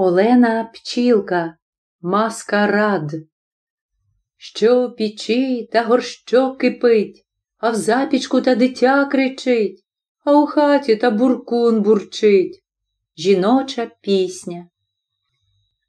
Олена Пчілка, Маскарад. Що в печі та горщок кипить, а в запічку та дитя кричить, а у хаті та буркун бурчить. Жіноча пісня.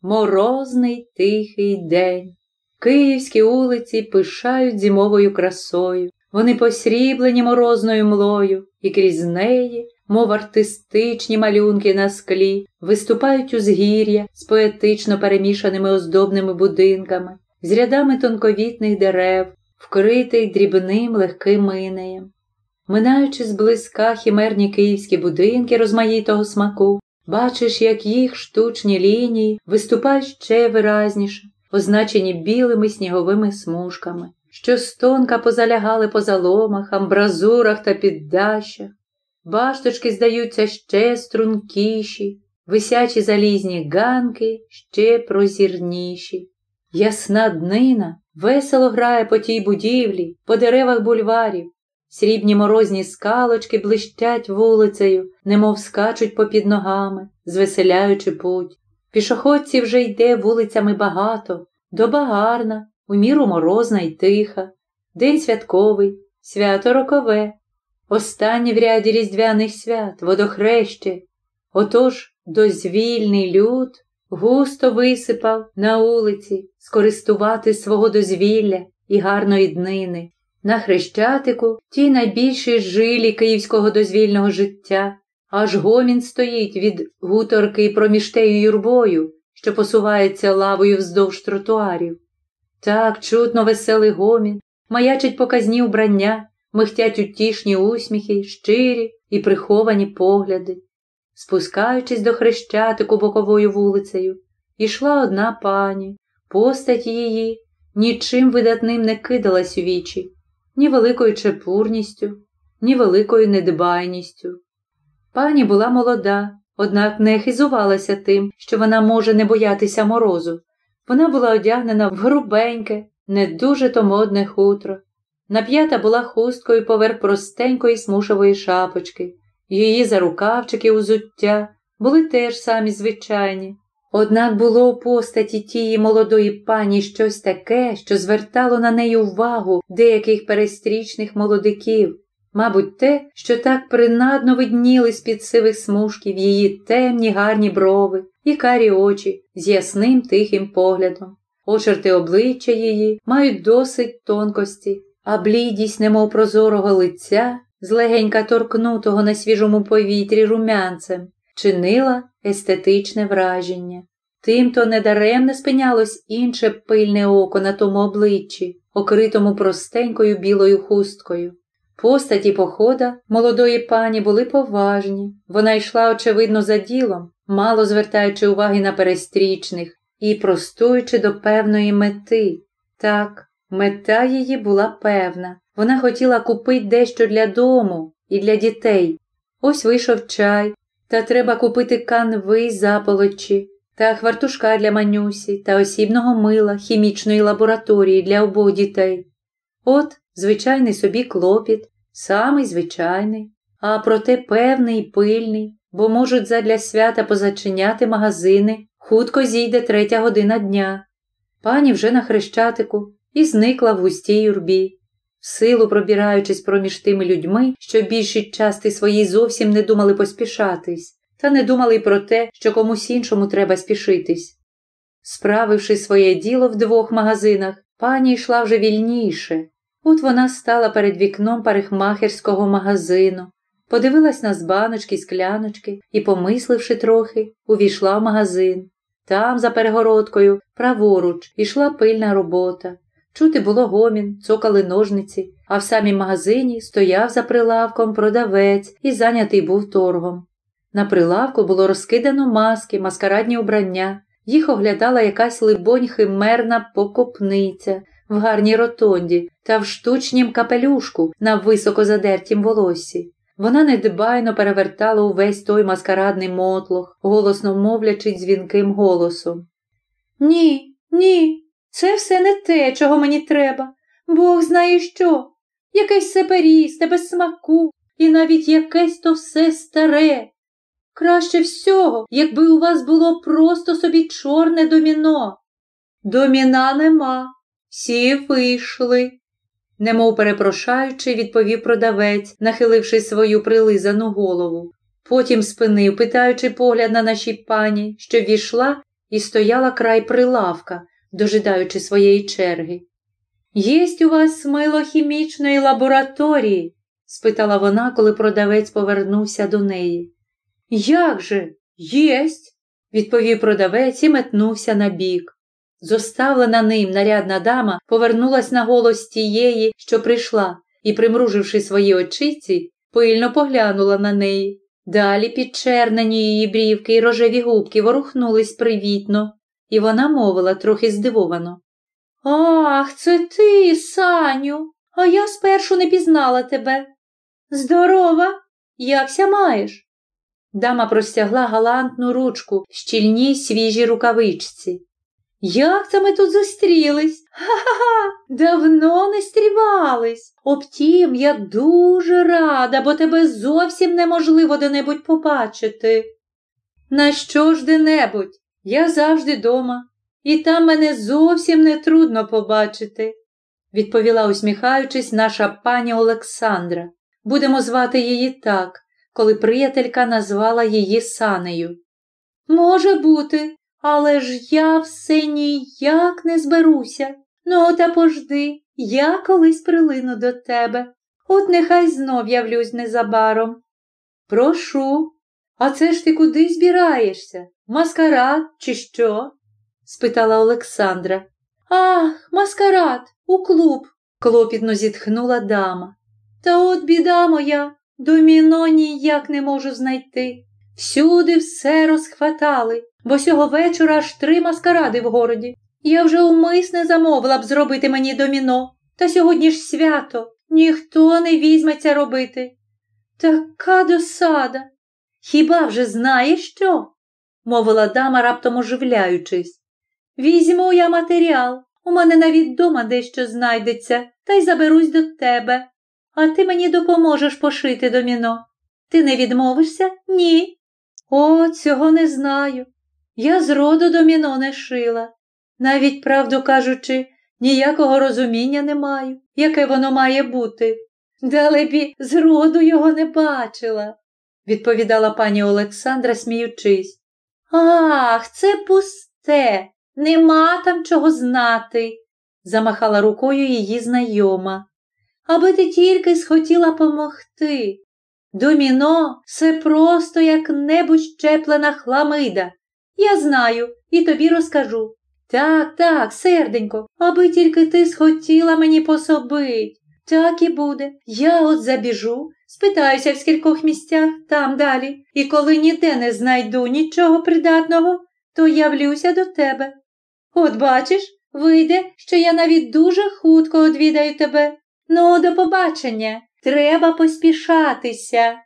Морозний тихий день. Київські вулиці пишають зимовою красою. Вони посріблені морозною млою, і крізь неї, мов артистичні малюнки на склі, виступають узгір'я з поетично перемішаними оздобними будинками, з рядами тонковітних дерев, вкритих дрібним легким інеєм. Минаючи зблизька хімерні київські будинки розмаїтого смаку, бачиш, як їх штучні лінії виступають ще виразніше, означені білими сніговими смужками, що стонка позалягали по заломах, амбразурах та піддащах. Башточки здаються ще стрункіші, висячі залізні ганки ще прозірніші. Ясна днина весело грає по тій будівлі, по деревах бульварів. Срібні морозні скалочки блищать вулицею, немов скачуть попід ногами, звеселяючи путь. Пішоходців вже йде вулицями багато, доба гарна, у міру морозна й тиха, день святковий, свято рокове, останнє в ряді різдвяних свят, водохреще. Отож дозвільний люд густо висипав на вулиці скористувати свого дозвілля і гарної днини. На хрещатику ті найбільші жилі київського дозвільного життя, аж гомін стоїть від гуторки проміж тею юрбою, що посувається лавою вздовж тротуарів. Так чутно веселий гомін, маячить показні убрання, михтять утішні усміхи, щирі і приховані погляди. Спускаючись до хрещатику боковою вулицею, ішла одна пані, постать її нічим видатним не кидалась у вічі, ні великою чепурністю, ні великою недбайністю. Пані була молода, однак не хизувалася тим, що вона може не боятися морозу. Вона була одягнена в грубеньке, не дуже то модне хутро. Нап'ята була хусткою поверх простенької смушової шапочки. Її зарукавчики узуття були теж самі звичайні. Однак було у постаті тієї молодої пані щось таке, що звертало на неї увагу деяких перестрічних молодиків, мабуть, те, що так принадно видніли з-під сивих смужків її темні гарні брови і карі очі з ясним тихим поглядом. Очерти обличчя її мають досить тонкості, а блідість, немов прозорого лиця, злегенька торкнутого на свіжому повітрі румянцем, чинила естетичне враження. Тимто недаремне спинялось інше пильне око на тому обличчі, окритому простенькою білою хусткою. Постаті похода молодої пані були поважні. Вона йшла, очевидно, за ділом, мало звертаючи уваги на перестрічних і простуючи до певної мети. Так, мета її була певна. Вона хотіла купити дещо для дому і для дітей. Ось вийшов чай, та треба купити канви заполочі, та хвартушка для манюсі та осібного мила хімічної лабораторії для обох дітей. От звичайний собі клопіт, самий звичайний, а проте певний і пильний, бо можуть задля свята позачиняти магазини, хутко зійде третя година дня. Пані вже на хрещатику і зникла в густій юрбі. В силу пробираючись проміж тими людьми, що більшість части своїй зовсім не думали поспішатись, та не думали й про те, що комусь іншому треба спішитись. Справивши своє діло в двох магазинах, пані йшла вже вільніше. От вона стала перед вікном парикмахерського магазину, подивилась на збаночки, скляночки і, помисливши трохи, увійшла в магазин. Там, за перегородкою, праворуч, ішла пильна робота. Чути було гомін, цокали ножниці, а в самім магазині стояв за прилавком продавець і зайнятий був торгом. На прилавку було розкидано маски, маскарадні убрання, їх оглядала якась либонь химерна покопниця в гарній ротонді та в штучнім капелюшку на високо задертім волоссі. Вона недбайно перевертала увесь той маскарадний мотлох, голосно мовлячи дзвінким голосом. Ні, ні, це все не те, чого мені треба. Бог знає що. Якесь сеперісте, без смаку, і навіть якесь то все старе. Краще всього, якби у вас було просто собі чорне доміно. Доміна нема, всі вийшли, немов перепрошаючи, відповів продавець, нахиливши свою прилизану голову. Потім спинив, питаючи погляд на нашій пані, що війшла і стояла край прилавка, дожидаючи своєї черги. Єсть у вас мило хімічної лабораторії? спитала вона, коли продавець повернувся до неї. Як же? Єсть, відповів продавець і метнувся на бік. Зоставлена ним нарядна дама повернулась на голос тієї, що прийшла, і, примруживши свої очиці, пильно поглянула на неї. Далі підчернені її брівки й рожеві губки ворухнулись привітно, і вона мовила трохи здивовано. Ах, це ти, Саню, а я спершу не пізнала тебе. Здорова, якся маєш? Дама простягла галантну ручку в щільній свіжій рукавичці. Як це ми тут зустрілись? Ха-ха-ха, давно не стрівались. Обтім, я дуже рада, бо тебе зовсім неможливо де-небудь побачити. На що ж де-небудь? Я завжди дома, і там мене зовсім не трудно побачити, відповіла, усміхаючись, наша пані Олександра. Будемо звати її так, коли приятелька назвала її санею. Може бути, але ж я все ніяк не зберуся. Ну, та пожди, я колись прилину до тебе. От нехай знов явлюсь незабаром. Прошу, а це ж ти куди збираєшся? Маскарад, чи що? спитала Олександра. Ах, маскарад, у клуб, клопітно зітхнула дама. Та от біда моя, доміно ніяк не можу знайти. Всюди все розхватали, бо сього вечора аж три маскаради в городі. Я вже умисне замовила б зробити мені доміно, та сьогодні ж свято, ніхто не візьметься робити. Така досада. Хіба вже знаєш що? мовила дама, раптом оживляючись. Візьму я матеріал, у мене навіть дома дещо знайдеться, та й заберусь до тебе. А ти мені допоможеш пошити доміно. Ти не відмовишся? Ні. О, цього не знаю. Я зроду доміно не шила. Навіть, правду кажучи, ніякого розуміння не маю, яке воно має бути. Далебі, зроду його не бачила, відповідала пані Олександра, сміючись. Ах, це пусте, нема там чого знати, замахала рукою її знайома. Аби ти тільки схотіла помогти. Доміно це просто як небудь щеплена хламида. Я знаю і тобі розкажу. Так, так, серденько, аби тільки ти схотіла мені пособить. Так і буде. Я от забіжу, спитаюся в скількох місцях там далі, і коли ніде не знайду нічого придатного, то явлюся до тебе. От бачиш, вийде, що я навіть дуже хутко одвідаю тебе. Ну, до побачення, треба поспішатися.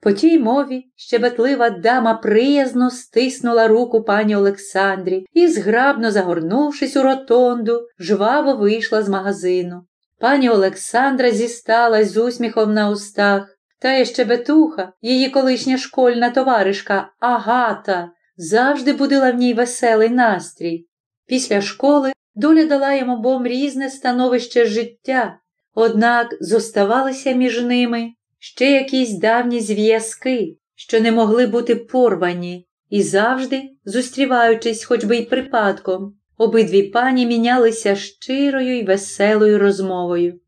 По тій мові щебетлива дама приязно стиснула руку пані Олександрі і, зграбно загорнувшись у ротонду, жваво вийшла з магазину. Пані Олександра зісталась з усміхом на устах, та є щебетуха, її колишня школьна товаришка Агата, завжди будила в ній веселий настрій. Після школи доля дала їм обом різне становище життя, однак зоставалися між ними ще якісь давні зв'язки, що не могли бути порвані, і завжди, зустріваючись хоч би й припадком, обидві пані мінялися щирою й веселою розмовою.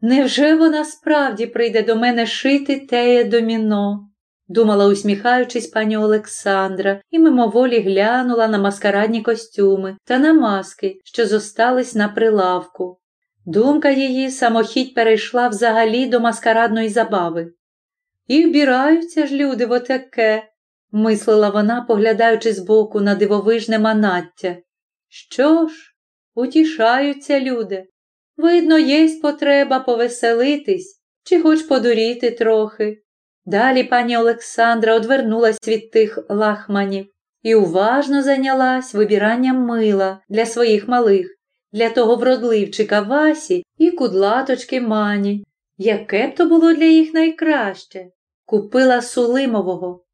Невже вона справді прийде до мене шити теє доміно? думала, усміхаючись, пані Олександра, і мимоволі глянула на маскарадні костюми та на маски, що зостались на прилавку. Думка її самохідь перейшла взагалі до маскарадної забави. І вбираються ж люди в отаке, мислила вона, поглядаючи збоку на дивовижне манаття. Що ж, утішаються люди. Видно, єсть потреба повеселитись чи хоч подуріти трохи. Далі пані Олександра одвернулась від тих лахманів і уважно зайнялась вибіранням мила для своїх малих для того вродливчика Васі і кудлаточки мані. Яке б то було для їх найкраще? Купила Сулимового.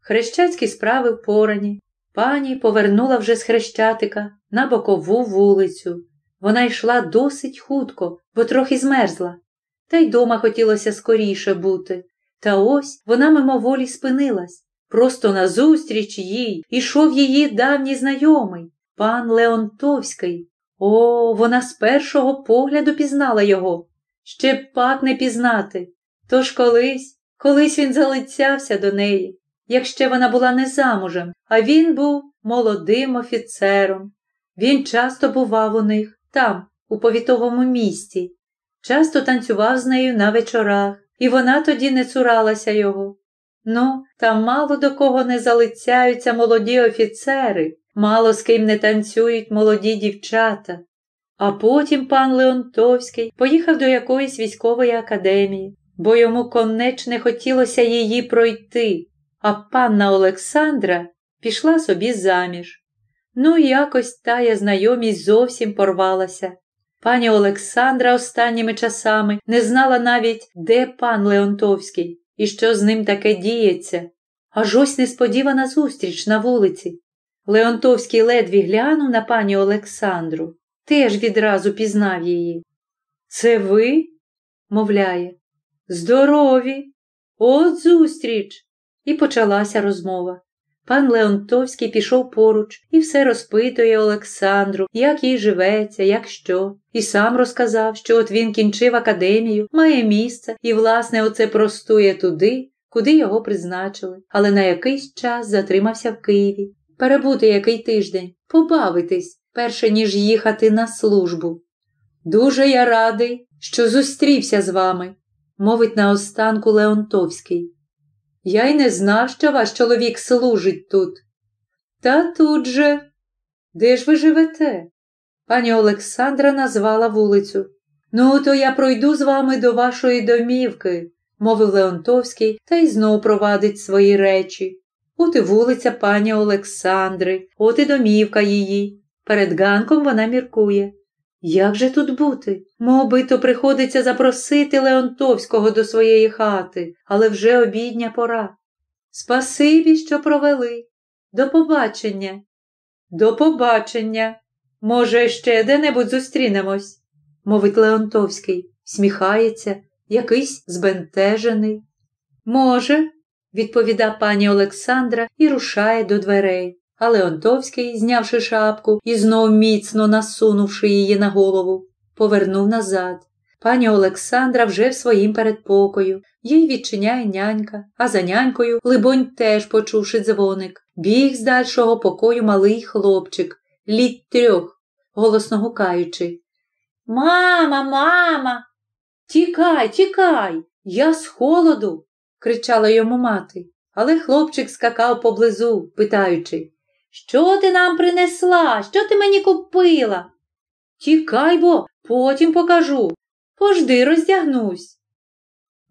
Хрещацькі справи впорані. Пані повернула вже з хрещатика на бокову вулицю. Вона йшла досить хутко, бо трохи змерзла. Та й дома хотілося скоріше бути. Та ось вона мимоволі спинилась. Просто назустріч їй ішов її давній знайомий, пан Леонтовський. О, вона з першого погляду пізнала його. Ще б пак не пізнати. Тож колись, колись він залицявся до неї, як ще вона була не замужем, а він був молодим офіцером. Він часто бував у них, там, у повітовому місті, часто танцював з нею на вечорах, і вона тоді не цуралася його. Ну, там мало до кого не залицяються молоді офіцери, мало з ким не танцюють молоді дівчата. А потім пан Леонтовський поїхав до якоїсь військової академії, бо йому конечне хотілося її пройти, а панна Олександра пішла собі заміж. Ну, якось тая знайомість зовсім порвалася. Пані Олександра останніми часами не знала навіть, де пан Леонтовський і що з ним таке діється. Аж ось несподівана зустріч на вулиці. Леонтовський ледві глянув на пані Олександру, теж відразу пізнав її. Це ви? мовляє. Здорові! От зустріч! І почалася розмова. Пан Леонтовський пішов поруч і все розпитує Олександру, як їй живеться, як що, і сам розказав, що от він кінчив академію, має місце і, власне, оце простує туди, куди його призначили, але на якийсь час затримався в Києві. Перебути який тиждень, побавитись, перше ніж їхати на службу. Дуже я радий, що зустрівся з вами, мовить наостанку Леонтовський. Я й не знав, що ваш чоловік служить тут. Та тут же. Де ж ви живете? Пані Олександра назвала вулицю. Ну, то я пройду з вами до вашої домівки, мовив Леонтовський та й знов провадить свої речі. От і вулиця пані Олександри, от і домівка її. Перед ганком вона міркує. Як же тут бути? Мов би, то приходиться запросити Леонтовського до своєї хати, але вже обідня пора. Спасибі, що провели. До побачення. До побачення. Може, ще де-небудь зустрінемось, мовить Леонтовський, сміхається, якийсь збентежений. Може, відповіда пані Олександра і рушає до дверей. А Леонтовський, знявши шапку і знов міцно насунувши її на голову, повернув назад. Пані Олександра вже в своїм передпокою, їй відчиняє нянька, а за нянькою, либонь, теж почувши дзвоник, біг з дальшого покою малий хлопчик, літ трьох, голосно гукаючи. Мама, мама, тікай, тікай, я з холоду, кричала йому мати. Але хлопчик скакав поблизу, питаючи що ти нам принесла? Що ти мені купила? Тікай бо, потім покажу. Пожди, роздягнусь.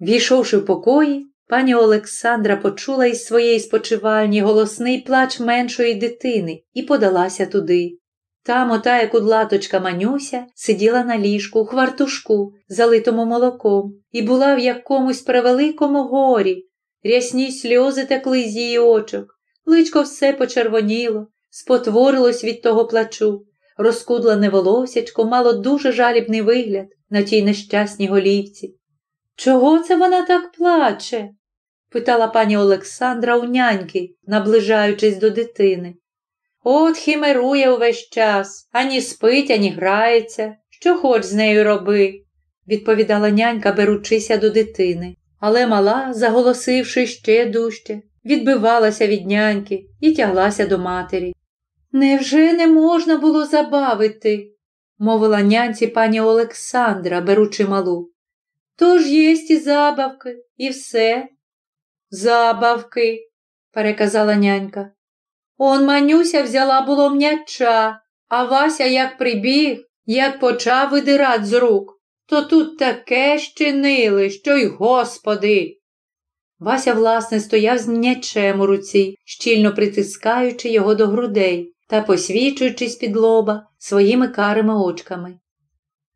Війшовши в покої, пані Олександра почула із своєї спочивальні голосний плач меншої дитини і подалася туди. Там отая кудлаточка Манюся сиділа на ліжку у хвартушку, залитому молоком, і була в якомусь превеликому горі. Рясні сльози текли з її очок. Личко все почервоніло, спотворилось від того плачу, розкудлене волосячко мало дуже жалібний вигляд на тій нещасній голівці. Чого це вона так плаче? питала пані Олександра у няньки, наближаючись до дитини. От хімерує увесь час, ані спить, ані грається. Що хоч з нею роби, відповідала нянька, беручися до дитини. Але мала, заголосивши ще дужче, відбивалася від няньки і тяглася до матері. Невже не можна було забавити? мовила нянці пані Олександра, беручи малу. Тож єсть і забавки, і все. Забавки, переказала нянька. Он манюся взяла було м'яча, а Вася як прибіг, як почав видирать з рук, то тут таке щинили, що й господи. Вася, власне, стояв з м'ячем у руці, щільно притискаючи його до грудей та посвічуючись під лоба своїми карими очками.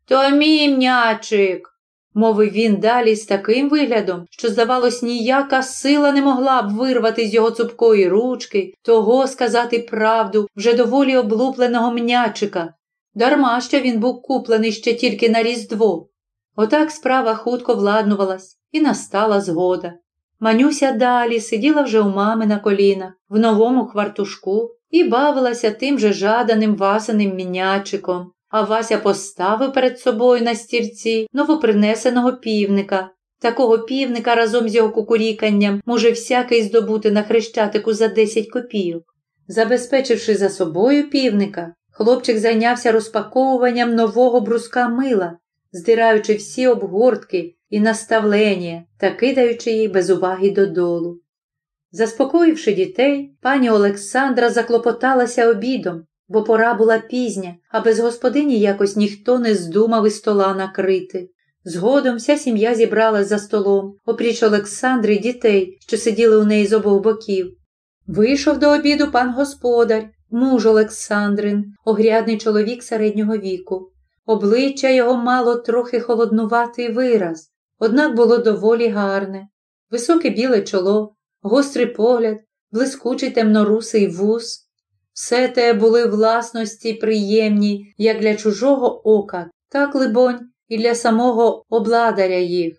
То мій м'ячик, мовив він далі з таким виглядом, що, здавалось, ніяка сила не могла б вирвати з його цупкої ручки того сказати правду вже доволі облупленого мнячика, дарма що він був куплений ще тільки на Різдво. Отак справа хутко владнувалась, і настала згода. Манюся далі сиділа вже у мами на колінах, в новому хвартушку і бавилася тим же жаданим васаним мінячиком, а Вася поставив перед собою на стірці новопринесеного півника. Такого півника разом з його кукуріканням може всякий здобути на хрещатику за 10 копійок. Забезпечивши за собою півника, хлопчик зайнявся розпаковуванням нового бруска мила, здираючи всі обгортки і наставлення та кидаючи їх без уваги додолу. Заспокоївши дітей, пані Олександра заклопоталася обідом, бо пора була пізня, а без господині якось ніхто не здумав із стола накрити. Згодом вся сім'я зібралась за столом, опріч Олександри дітей, що сиділи у неї з обох боків. Вийшов до обіду пан господар, муж Олександрин, огрядний чоловік середнього віку. Обличчя його мало трохи холоднуватий вираз, однак було доволі гарне. Високе біле чоло, гострий погляд, блискучий темнорусий вус. Все те були власності приємні як для чужого ока, так, либонь, і для самого обладаря їх.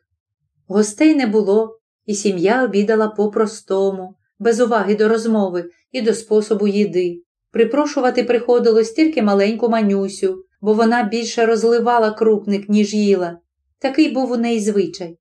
Гостей не було, і сім'я обідала по-простому, без уваги до розмови і до способу їди. Припрошувати приходилось тільки маленьку манюсю, бо вона більше розливала крупник, ніж їла. Такий був у неї звичай.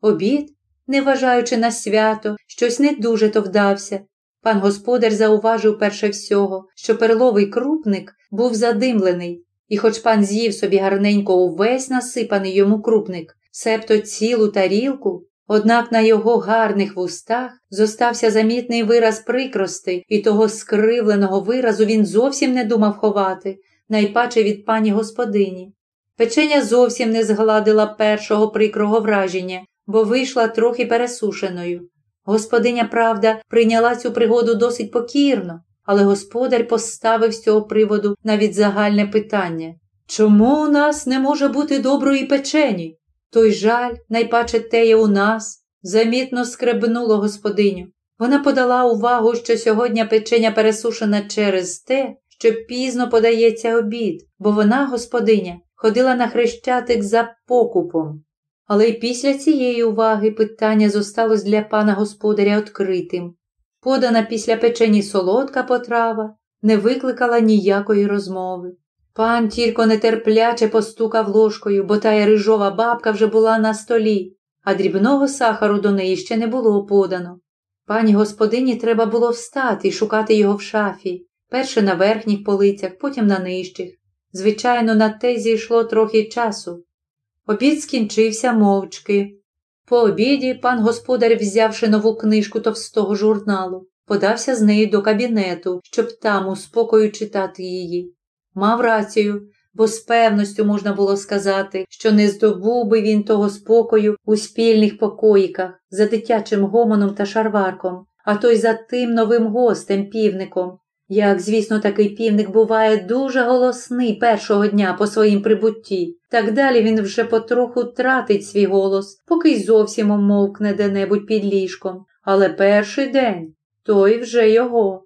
Обід, не вважаючи на свято, щось не дуже то вдався. Пан господар зауважив перше всього, що перловий крупник був задимлений, і хоч пан з'їв собі гарненько увесь насипаний йому крупник, себто цілу тарілку, однак на його гарних вустах зостався замітний вираз прикрости, і того скривленого виразу він зовсім не думав ховати, найпаче від пані господині. Печеня зовсім не згладила першого прикрого враження, бо вийшла трохи пересушеною. Господиня, правда, прийняла цю пригоду досить покірно, але господар поставив з цього приводу навіть загальне питання чому у нас не може бути доброї печені? Той жаль, найпаче теє у нас, замітно скребнуло господиню. Вона подала увагу, що сьогодні печеня пересушена через те, що пізно подається обід, бо вона, господиня, ходила на хрещатик за покупом. Але й після цієї уваги питання зосталось для пана господаря відкритим. Подана після печені солодка потрава не викликала ніякої розмови. Пан тільки нетерпляче постукав ложкою, бо тая рижова бабка вже була на столі, а дрібного сахару до неї ще не було подано. Пані господині треба було встати і шукати його в шафі, перше на верхніх полицях, потім на нижчих. Звичайно, на те зійшло трохи часу. Обід скінчився мовчки. По обіді пан господар, взявши нову книжку товстого журналу, подався з нею до кабінету, щоб там у спокою читати її. Мав рацію, бо з певністю можна було сказати, що не здобув би він того спокою у спільних покоїках за дитячим гомоном та шарварком, а то й за тим новим гостем півником, як, звісно, такий півник буває дуже голосний першого дня по своїм прибутті, так далі він вже потроху тратить свій голос, поки й зовсім умовкне де-небудь під ліжком. Але перший день той вже його.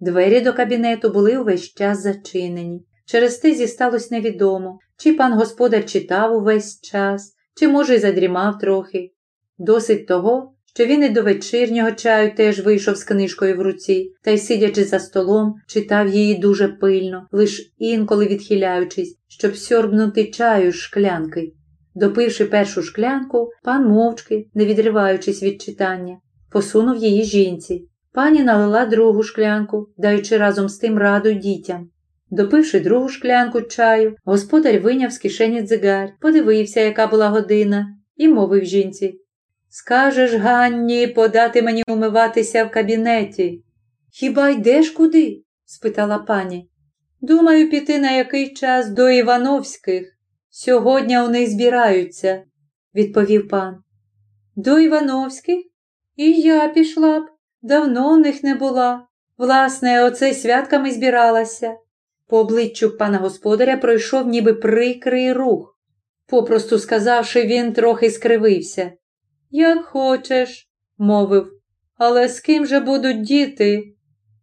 Двері до кабінету були увесь час зачинені. Через те зісталось невідомо, чи пан господар читав увесь час, чи, може, й задрімав трохи. Досить того, що він і до вечірнього чаю теж вийшов з книжкою в руці та й, сидячи за столом, читав її дуже пильно, лиш інколи відхиляючись, щоб сьорбнути чаю з шклянки. Допивши першу шклянку, пан мовчки, не відриваючись від читання, посунув її жінці. Пані налила другу шклянку, даючи разом з тим раду дітям. Допивши другу шклянку чаю, господар виняв з кишені дзигар, подивився, яка була година, і мовив жінці Скажеш, Ганні, подати мені умиватися в кабінеті. Хіба йдеш куди? спитала пані. Думаю, піти на який час до Івановських. Сьогодні них збираються, відповів пан. До Івановських? І я пішла б. Давно у них не була. Власне, оце святками збиралася. По обличчю пана господаря пройшов ніби прикрий рух. Попросту сказавши, він трохи скривився. Як хочеш, мовив, але з ким же будуть діти?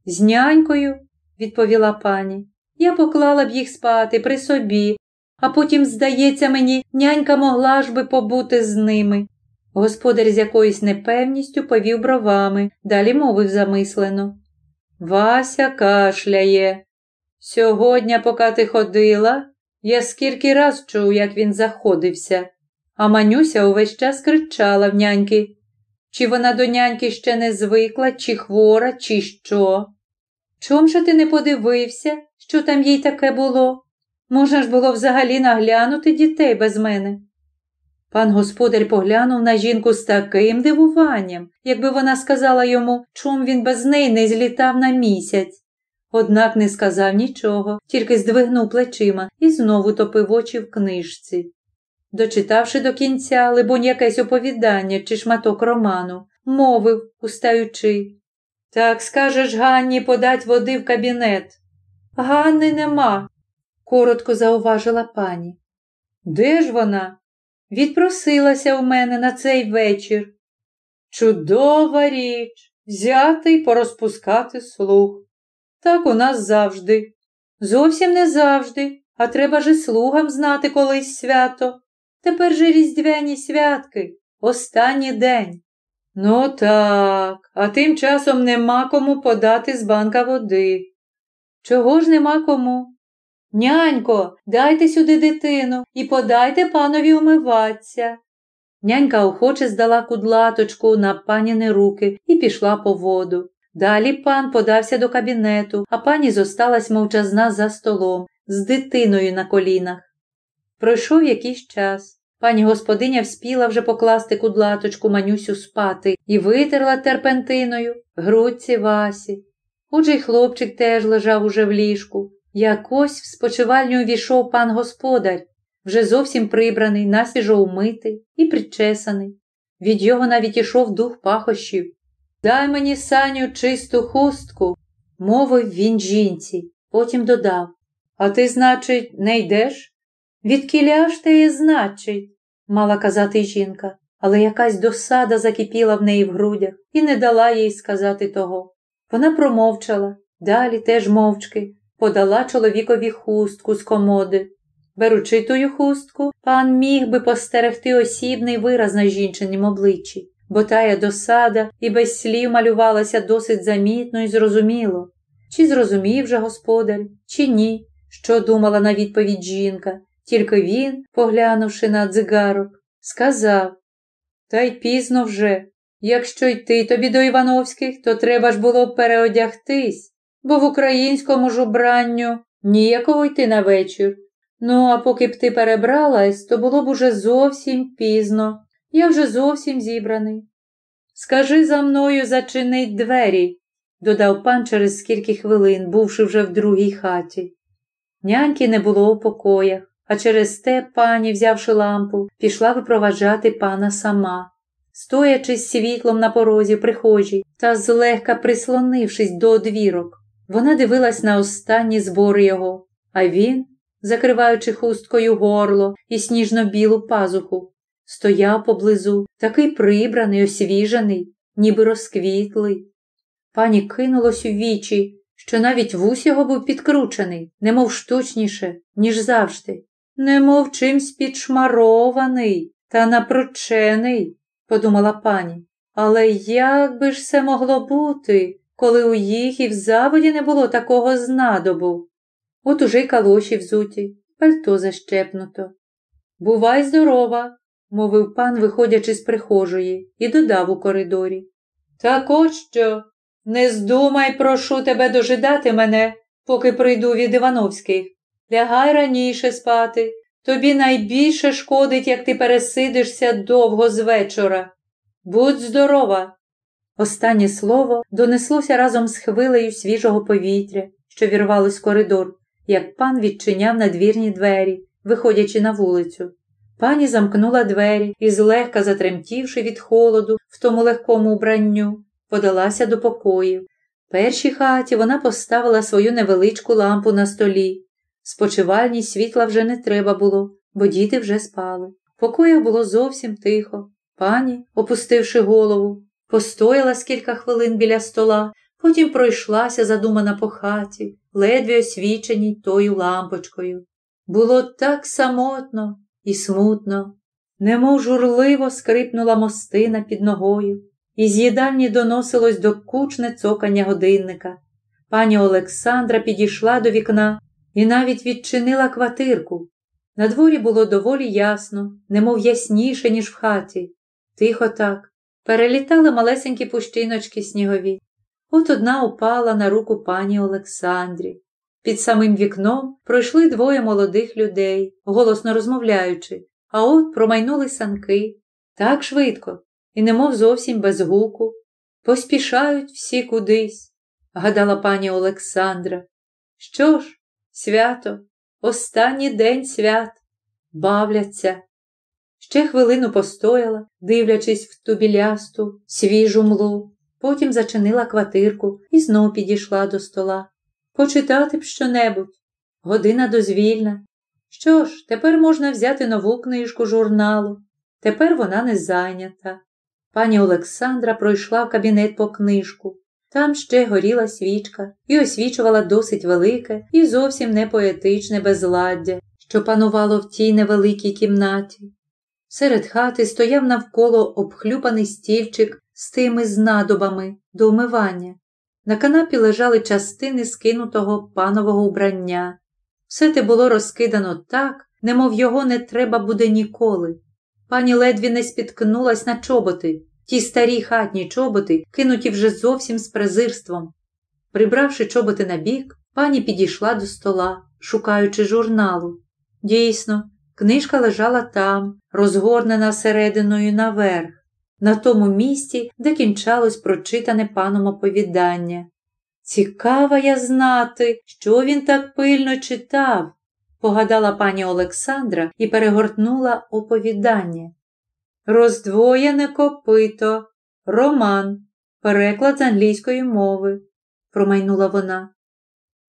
З нянькою, відповіла пані. Я поклала б їх спати при собі, а потім, здається мені, нянька могла ж би побути з ними. Господар з якоюсь непевністю повів бровами, далі мовив замислено. Вася кашляє. Сьогодні, поки ти ходила, я скільки раз чув, як він заходився, а Манюся увесь час кричала в няньки. Чи вона до няньки ще не звикла, чи хвора, чи що? Чом же ти не подивився, що там їй таке було? Можна ж було взагалі наглянути дітей без мене. Пан господар поглянув на жінку з таким дивуванням, якби вона сказала йому, чом він без неї не злітав на місяць. Однак не сказав нічого, тільки здвигнув плечима і знову топив очі в книжці. Дочитавши до кінця, либонь, якесь оповідання чи шматок роману, мовив, устаючи. Так скажеш Ганні подать води в кабінет. Ганни нема, коротко зауважила пані. Де ж вона? Відпросилася в мене на цей вечір. Чудова річ, взяти й порозпускати слух. Так у нас завжди. Зовсім не завжди, а треба ж і слугам знати колись свято. Тепер же різдвяні святки, останній день. Ну так, а тим часом нема кому подати з банка води. Чого ж нема кому? Нянько, дайте сюди дитину і подайте панові умиватися. Нянька охоче здала кудлаточку на паніни руки і пішла по воду. Далі пан подався до кабінету, а пані зосталась мовчазна за столом, з дитиною на колінах. Пройшов якийсь час. Пані господиня вспіла вже покласти кудлаточку манюсю спати і витерла терпентиною грудці Васі. Отже й хлопчик теж лежав уже в ліжку. Якось в спочивальню увійшов пан господар, вже зовсім прибраний, насвіжо умитий і причесаний. Від його навіть ішов дух пахощів. Дай мені, Саню, чисту хустку, мовив він жінці, потім додав. А ти, значить, не йдеш? Відкіля ж ти, значить, мала казати жінка, але якась досада закипіла в неї в грудях і не дала їй сказати того. Вона промовчала, далі теж мовчки, подала чоловікові хустку з комоди. Беручи тую хустку, пан міг би постерегти осібний вираз на жінчинім обличчі, бо тая досада і без слів малювалася досить замітно і зрозуміло. Чи зрозумів же господар, чи ні, що думала на відповідь жінка, тільки він, поглянувши на дзигарок, сказав Та й пізно вже. Якщо йти тобі до Івановських, то треба ж було переодягтись бо в українському ж убранню ніякого йти на вечір. Ну, а поки б ти перебралась, то було б уже зовсім пізно. Я вже зовсім зібраний. Скажи за мною зачинить двері, додав пан через скільки хвилин, бувши вже в другій хаті. Няньки не було у покоях, а через те пані, взявши лампу, пішла випроваджати пана сама. Стоячи з світлом на порозі прихожій та злегка прислонившись до одвірок, вона дивилась на останні збори його, а він, закриваючи хусткою горло і сніжно-білу пазуху, стояв поблизу, такий прибраний, освіжений, ніби розквітлий. Пані кинулось у вічі, що навіть вусь його був підкручений, немов штучніше, ніж завжди, немов чимсь підшмарований та напрочений, подумала пані. Але як би ж це могло бути? коли у їх і в заводі не було такого знадобу. От уже й калоші взуті, пальто защепнуто. Бувай здорова, мовив пан, виходячи з прихожої, і додав у коридорі. Так от що, не здумай, прошу тебе дожидати мене, поки прийду від Івановських. Лягай раніше спати. Тобі найбільше шкодить, як ти пересидишся довго з вечора. Будь здорова, Останнє слово донеслося разом з хвилею свіжого повітря, що вірвалось в коридор, як пан відчиняв надвірні двері, виходячи на вулицю. Пані замкнула двері і, злегка затремтівши від холоду в тому легкому убранню, подалася до покоїв. В першій хаті вона поставила свою невеличку лампу на столі. Спочивальній світла вже не треба було, бо діти вже спали. В покоях було зовсім тихо. Пані, опустивши голову, постояла з кілька хвилин біля стола, потім пройшлася, задумана по хаті, ледве освіченій тою лампочкою. Було так самотно і смутно, немов журливо скрипнула мостина під ногою, і з їдальні доносилось докучне цокання годинника. Пані Олександра підійшла до вікна і навіть відчинила квартирку. На дворі було доволі ясно, немов ясніше, ніж в хаті. Тихо так. Перелітали малесенькі пущиночки снігові. От одна упала на руку пані Олександрі. Під самим вікном пройшли двоє молодих людей, голосно розмовляючи, а от промайнули санки так швидко і немов зовсім без гуку. Поспішають всі кудись, гадала пані Олександра. Що ж, свято, останній день свят, бавляться. Ще хвилину постояла, дивлячись в ту білясту, свіжу млу, потім зачинила квартирку і знов підійшла до стола. Почитати б щонебудь. Година дозвільна. Що ж, тепер можна взяти нову книжку журналу. Тепер вона не зайнята. Пані Олександра пройшла в кабінет по книжку. Там ще горіла свічка і освічувала досить велике і зовсім не поетичне безладдя, що панувало в тій невеликій кімнаті. Серед хати стояв навколо обхлюпаний стільчик з тими знадобами до умивання. На канапі лежали частини скинутого панового убрання. Все те було розкидано так, немов його не треба буде ніколи. Пані ледві не спіткнулась на чоботи, ті старі хатні чоботи, кинуті вже зовсім з презирством. Прибравши чоботи на бік, пані підійшла до стола, шукаючи журналу. Дійсно, книжка лежала там, розгорнена серединою наверх, на тому місці, де кінчалось прочитане паном оповідання. Цікава я знати, що він так пильно читав, погадала пані Олександра і перегортнула оповідання. Роздвоєне копито, роман, переклад з англійської мови, промайнула вона.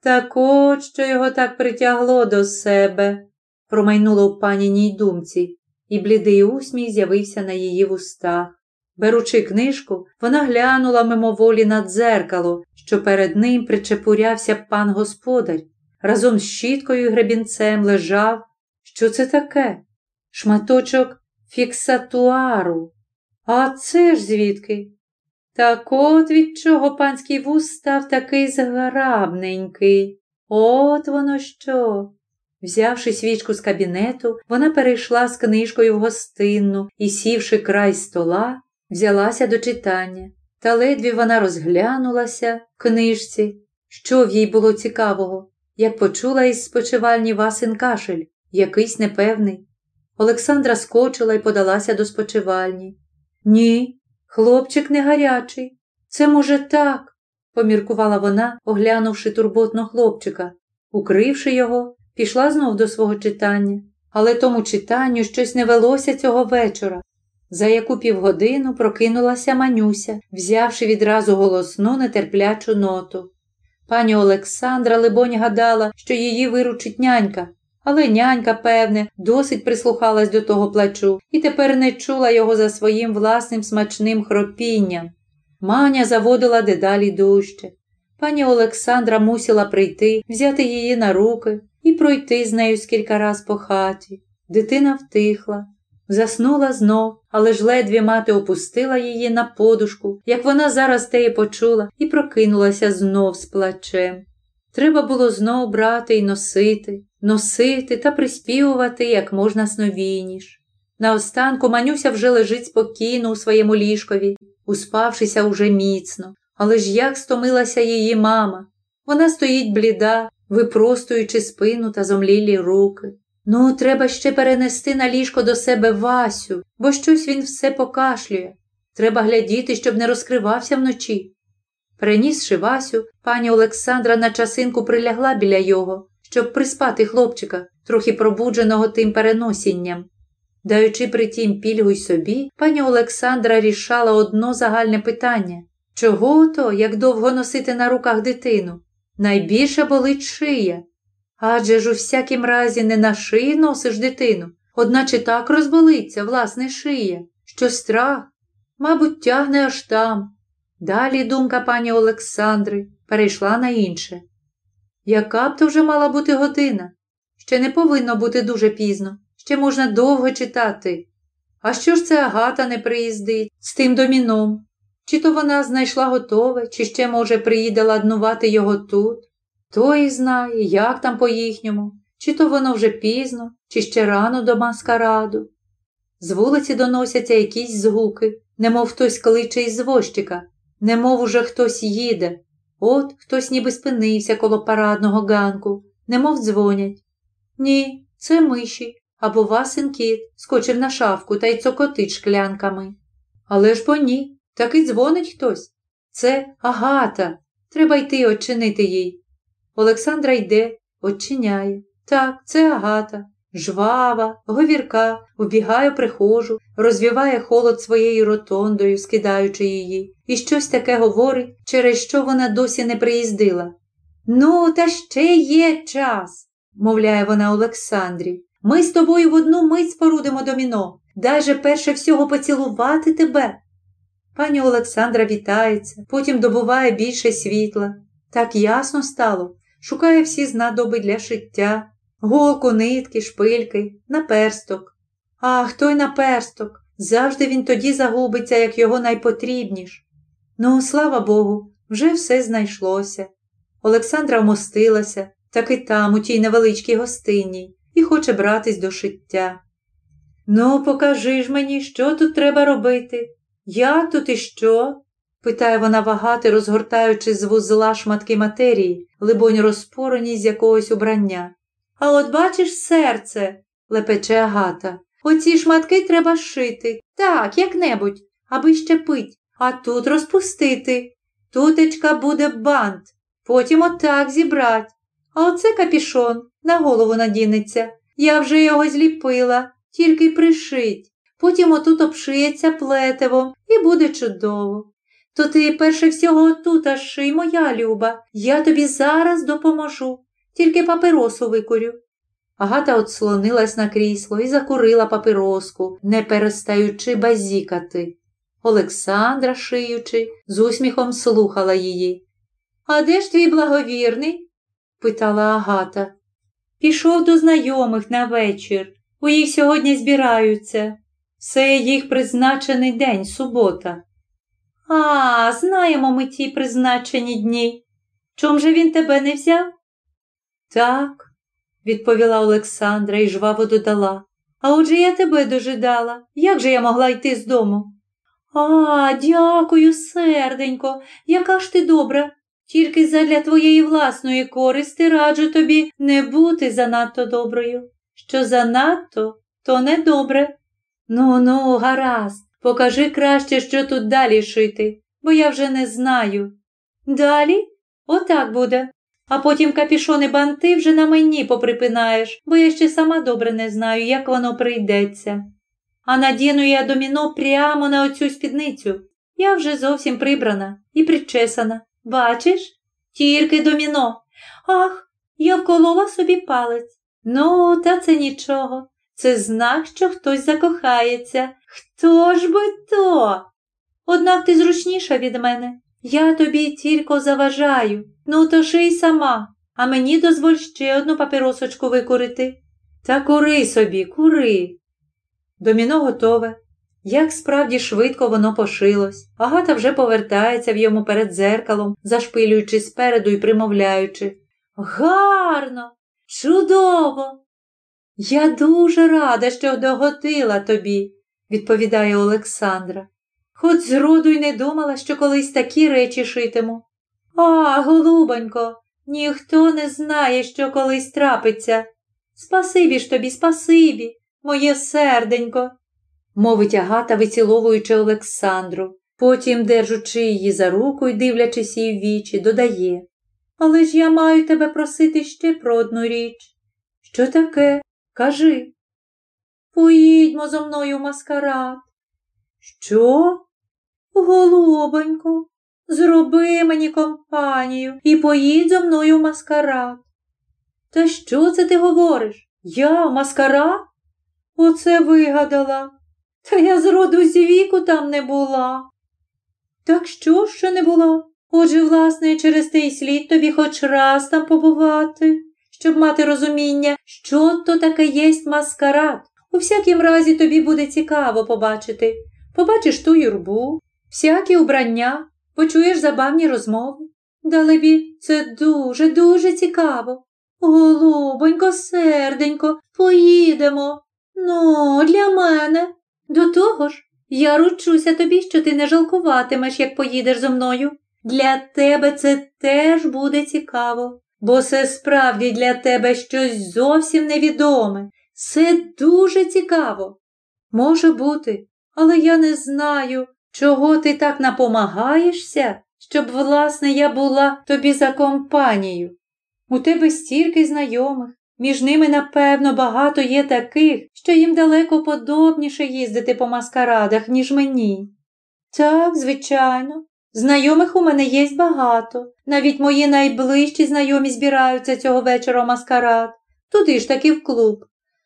Так от що його так притягло до себе, промайнуло в паніній думці, і блідий усміх з'явився на її вустах. Беручи книжку, вона глянула мимоволі на дзеркало, що перед ним причепурявся пан господар. Разом з щіткою і гребінцем лежав. Що це таке? Шматочок фіксатуару. А це ж звідки? Так от від чого панський вуз став такий зграбненький. От воно що. Взявши свічку з кабінету, вона перейшла з книжкою в гостинну і, сівши край стола, взялася до читання. Та ледві вона розглянулася книжці, що в їй було цікавого, як почула із спочивальні Васин кашель, якийсь непевний. Олександра скочила і подалася до спочивальні. Ні, хлопчик не гарячий. Це, може, так, поміркувала вона, оглянувши турботно хлопчика. Укривши його, пішла знов до свого читання, але тому читанню щось не велося цього вечора. За яку півгодину прокинулася Манюся, взявши відразу голосну нетерплячу ноту. Пані Олександра, либонь, гадала, що її виручить нянька, але нянька, певне, досить прислухалась до того плачу і тепер не чула його за своїм власним смачним хропінням. Маня заводила дедалі дужче. Пані Олександра мусила прийти, взяти її на руки і пройти з нею скілька раз по хаті. Дитина втихла. Заснула знов, але ж ледві мати опустила її на подушку, як вона зараз те і почула, і прокинулася знов з плачем. Треба було знов брати і носити, носити та приспівувати як можна сновійніш. Наостанку Манюся вже лежить спокійно у своєму ліжкові, успавшися уже міцно, але ж як стомилася її мама. Вона стоїть бліда, випростуючи спину та зомлілі руки. Ну, треба ще перенести на ліжко до себе Васю, бо щось він все покашлює. Треба глядіти, щоб не розкривався вночі. Перенісши Васю, пані Олександра на часинку прилягла біля його, щоб приспати хлопчика, трохи пробудженого тим переносінням. Даючи при тім пільгу й собі, пані Олександра рішала одно загальне питання чого то, як довго носити на руках дитину? Найбільше болить шия. Адже ж у всякім разі не на шиї носиш дитину, одначе так розболиться власне шия, що страх, мабуть, тягне аж там. Далі думка пані Олександри перейшла на інше. Яка б то вже мала бути година? Ще не повинно бути дуже пізно, ще можна довго читати. А що ж це Агата не приїздить з тим доміном? Чи то вона знайшла готове, чи ще, може, приїде ладнувати його тут? Той знає, як там по-їхньому, чи то воно вже пізно, чи ще рано до маскараду. З вулиці доносяться якісь згуки, немов хтось кличе із звозчика, немов уже хтось їде. От хтось ніби спинився коло парадного ганку, немов дзвонять. Ні, це миші або васин кіт скочив на шавку та й цокотить шклянками. Але ж бо ні, таки дзвонить хтось. Це Агата. Треба йти очинити їй. Олександра йде, очиняє. Так, це Агата. Жвава, говірка, вбігає прихожу, розвіває холод своєю ротондою, скидаючи її, і щось таке говорить, через що вона досі не приїздила. Ну, та ще є час, мовляє вона Олександрі. Ми з тобою в одну мить спорудимо доміно, дай же перше всього поцілувати тебе. Пані Олександра вітається, потім добуває більше світла. Так ясно стало, шукає всі знадоби для шиття, голку, нитки, шпильки, наперсток. Ах, той наперсток. Завжди він тоді загубиться, як його найпотрібніш. Ну, слава Богу, вже все знайшлося. Олександра вмостилася, таки там, у тій невеличкій гостині, і хоче братись до шиття. Ну, покажи ж мені, що тут треба робити. Як тут і що? питає вона вагати, розгортаючи з вузла шматки матерії, либонь розпорені з якогось убрання. А от бачиш серце, лепече Агата. Оці шматки треба шити. Так, як-небудь, аби ще пить, а тут розпустити. Тутечка буде бант, потім отак зібрать. А оце капішон на голову надінеться. Я вже його зліпила, тільки пришить. Потім отут обшиється плетивом і буде чудово. То ти перше всього отут ший, моя люба, я тобі зараз допоможу, тільки папиросу викурю. Агата отслонилась на крісло і закурила папироску, не перестаючи базікати. Олександра, шиючи, з усміхом слухала її. А де ж твій благовірний? питала Агата. Пішов до знайомих на вечір. У їх сьогодні збираються. Це їх призначений день, субота. А, знаємо ми ті призначені дні. Чом же він тебе не взяв? Так, відповіла Олександра і жваво додала. А отже я тебе дожидала. Як же я могла йти з дому? А, дякую, серденько, яка ж ти добра. Тільки задля твоєї власної користи раджу тобі не бути занадто доброю. Що занадто, то недобре. Ну, ну, гаразд, покажи краще, що тут далі шити, бо я вже не знаю. Далі? Отак буде. А потім капішони банти вже на мені поприпинаєш, бо я ще сама добре не знаю, як воно прийдеться. А надіну я доміно прямо на оцю спідницю. Я вже зовсім прибрана і причесана. Бачиш? Тільки доміно. Ах, я вколола собі палець. Ну, та це нічого. Це знак, що хтось закохається. Хто ж би то? Однак ти зручніша від мене. Я тобі тільки заважаю. Ну, то ший сама, а мені дозволь ще одну папіросочку викурити. Та кури собі, кури. Доміно готове. Як справді швидко воно пошилось, Агата вже повертається в йому перед дзеркалом, зашпилюючи спереду і примовляючи. Гарно, чудово! Я дуже рада, що догодила тобі, відповідає Олександра. Хоч зроду й не думала, що колись такі речі шитиму. А, голубонько, ніхто не знає, що колись трапиться. Спасибі ж тобі, спасибі, моє серденько, мовить Агата, виціловуючи Олександру, потім, держучи її за руку і дивлячись їй в вічі, додає Але ж я маю тебе просити ще про одну річ. Що таке? Кажи. Поїдьмо зо мною в маскарад. Що? Голубонько, зроби мені компанію і поїдь зо мною в маскарад. Та що це ти говориш? Я в маскарад? Оце вигадала. Та я з роду зі віку там не була. Так що, що не була? Отже, власне, через той слід тобі хоч раз там побувати, щоб мати розуміння, що то таке єсть маскарад. У всякім разі тобі буде цікаво побачити. Побачиш ту юрбу, всякі убрання, почуєш забавні розмови. Далебі, це дуже, дуже цікаво. Голубонько, серденько, поїдемо. Ну, для мене. До того ж, я ручуся тобі, що ти не жалкуватимеш, як поїдеш зо мною. Для тебе це теж буде цікаво, бо це справді для тебе щось зовсім невідоме. Це дуже цікаво. Може бути, але я не знаю, чого ти так напомагаєшся, щоб, власне, я була тобі за компанію. У тебе стільки знайомих, між ними, напевно, багато є таких, що їм далеко подобніше їздити по маскарадах, ніж мені. Так, звичайно, знайомих у мене є багато. Навіть мої найближчі знайомі збираються цього вечора маскарад, туди ж таки в клуб.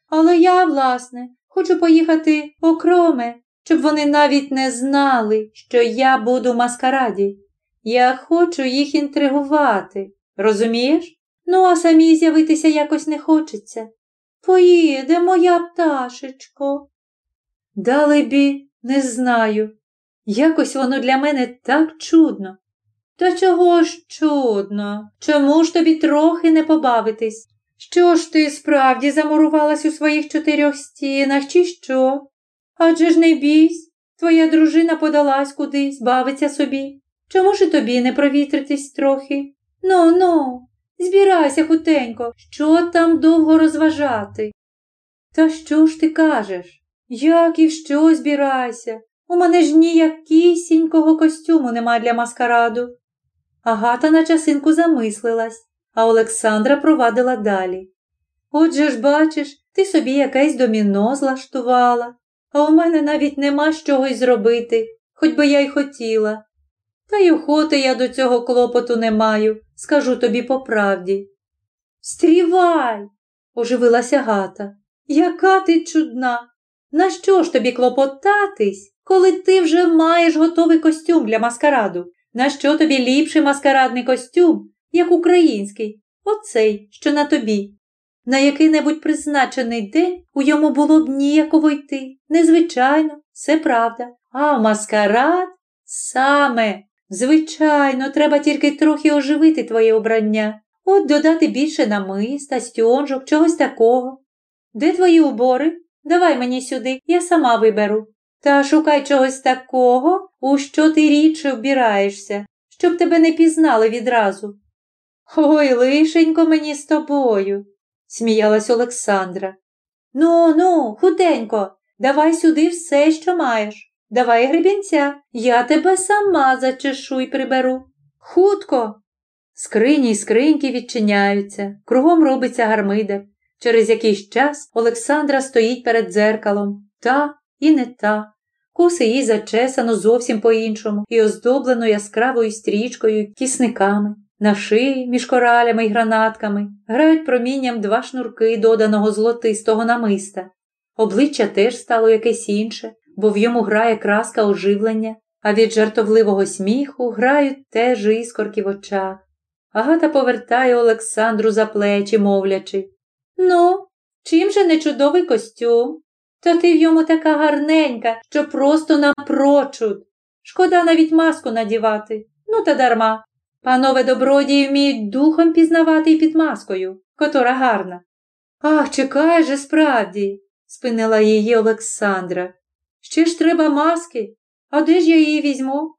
Але я, власне, хочу поїхати окроме, щоб вони навіть не знали, що я буду в маскараді. Я хочу їх інтригувати, розумієш? Ну, а самі з'явитися якось не хочеться. Поїде, моя пташечко. Далебі, не знаю. Якось воно для мене так чудно. Та чого ж чудно? Чому ж тобі трохи не побавитись? Що ж ти справді замурувалась у своїх чотирьох стінах, чи що? Адже ж не бійсь, твоя дружина подалась кудись, бавиться собі. Чому ж і тобі не провітритись трохи? Ну, ну, збирайся хутенько, що там довго розважати? Та що ж ти кажеш? Як і в що збирайся? У мене ж ніякісінького костюму нема для маскараду. Агата на часинку замислилась, а Олександра провадила далі. Отже ж, бачиш, ти собі якесь доміно злаштувала, а у мене навіть нема з чого зробити, хоч би я й хотіла. Та й охоти я до цього клопоту не маю, скажу тобі по правді. Стрівай, оживилася гата. Яка ти чудна! На що ж тобі клопотатись, коли ти вже маєш готовий костюм для маскараду? На що тобі ліпший маскарадний костюм, як український, оцей, що на тобі? На який-небудь призначений день у йому було б ніяково йти. Незвичайно, це правда. А маскарад саме. Звичайно, треба тільки трохи оживити твоє обрання, от додати більше намиста, стьонжок, чогось такого. Де твої убори? Давай мені сюди, я сама виберу. Та шукай чогось такого, у що ти рідше вбираєшся, щоб тебе не пізнали відразу. Ой, лишенько мені з тобою, сміялась Олександра. Ну, ну, худенько, давай сюди все, що маєш. Давай гребінця, я тебе сама зачешу й приберу. Хутко. Скрині й скриньки відчиняються, кругом робиться гармида. Через якийсь час Олександра стоїть перед дзеркалом, та і не та. Коси їй зачесано зовсім по-іншому і оздоблено яскравою стрічкою, кісниками. На шиї між коралями й гранатками грають промінням два шнурки доданого золотистого намиста. Обличчя теж стало якесь інше, бо в йому грає краска оживлення, а від жартовливого сміху грають теж іскорки в очах. Агата повертає Олександру за плечі, мовлячи Ну, чим же не чудовий костюм? Та ти в йому така гарненька, що просто напрочуд. Шкода навіть маску надівати. Ну та дарма. Панове добродії вміють духом пізнавати і під маскою, котора гарна. Ах, чекай же справді, спинила її Олександра. Ще ж треба маски. А де ж я її візьму?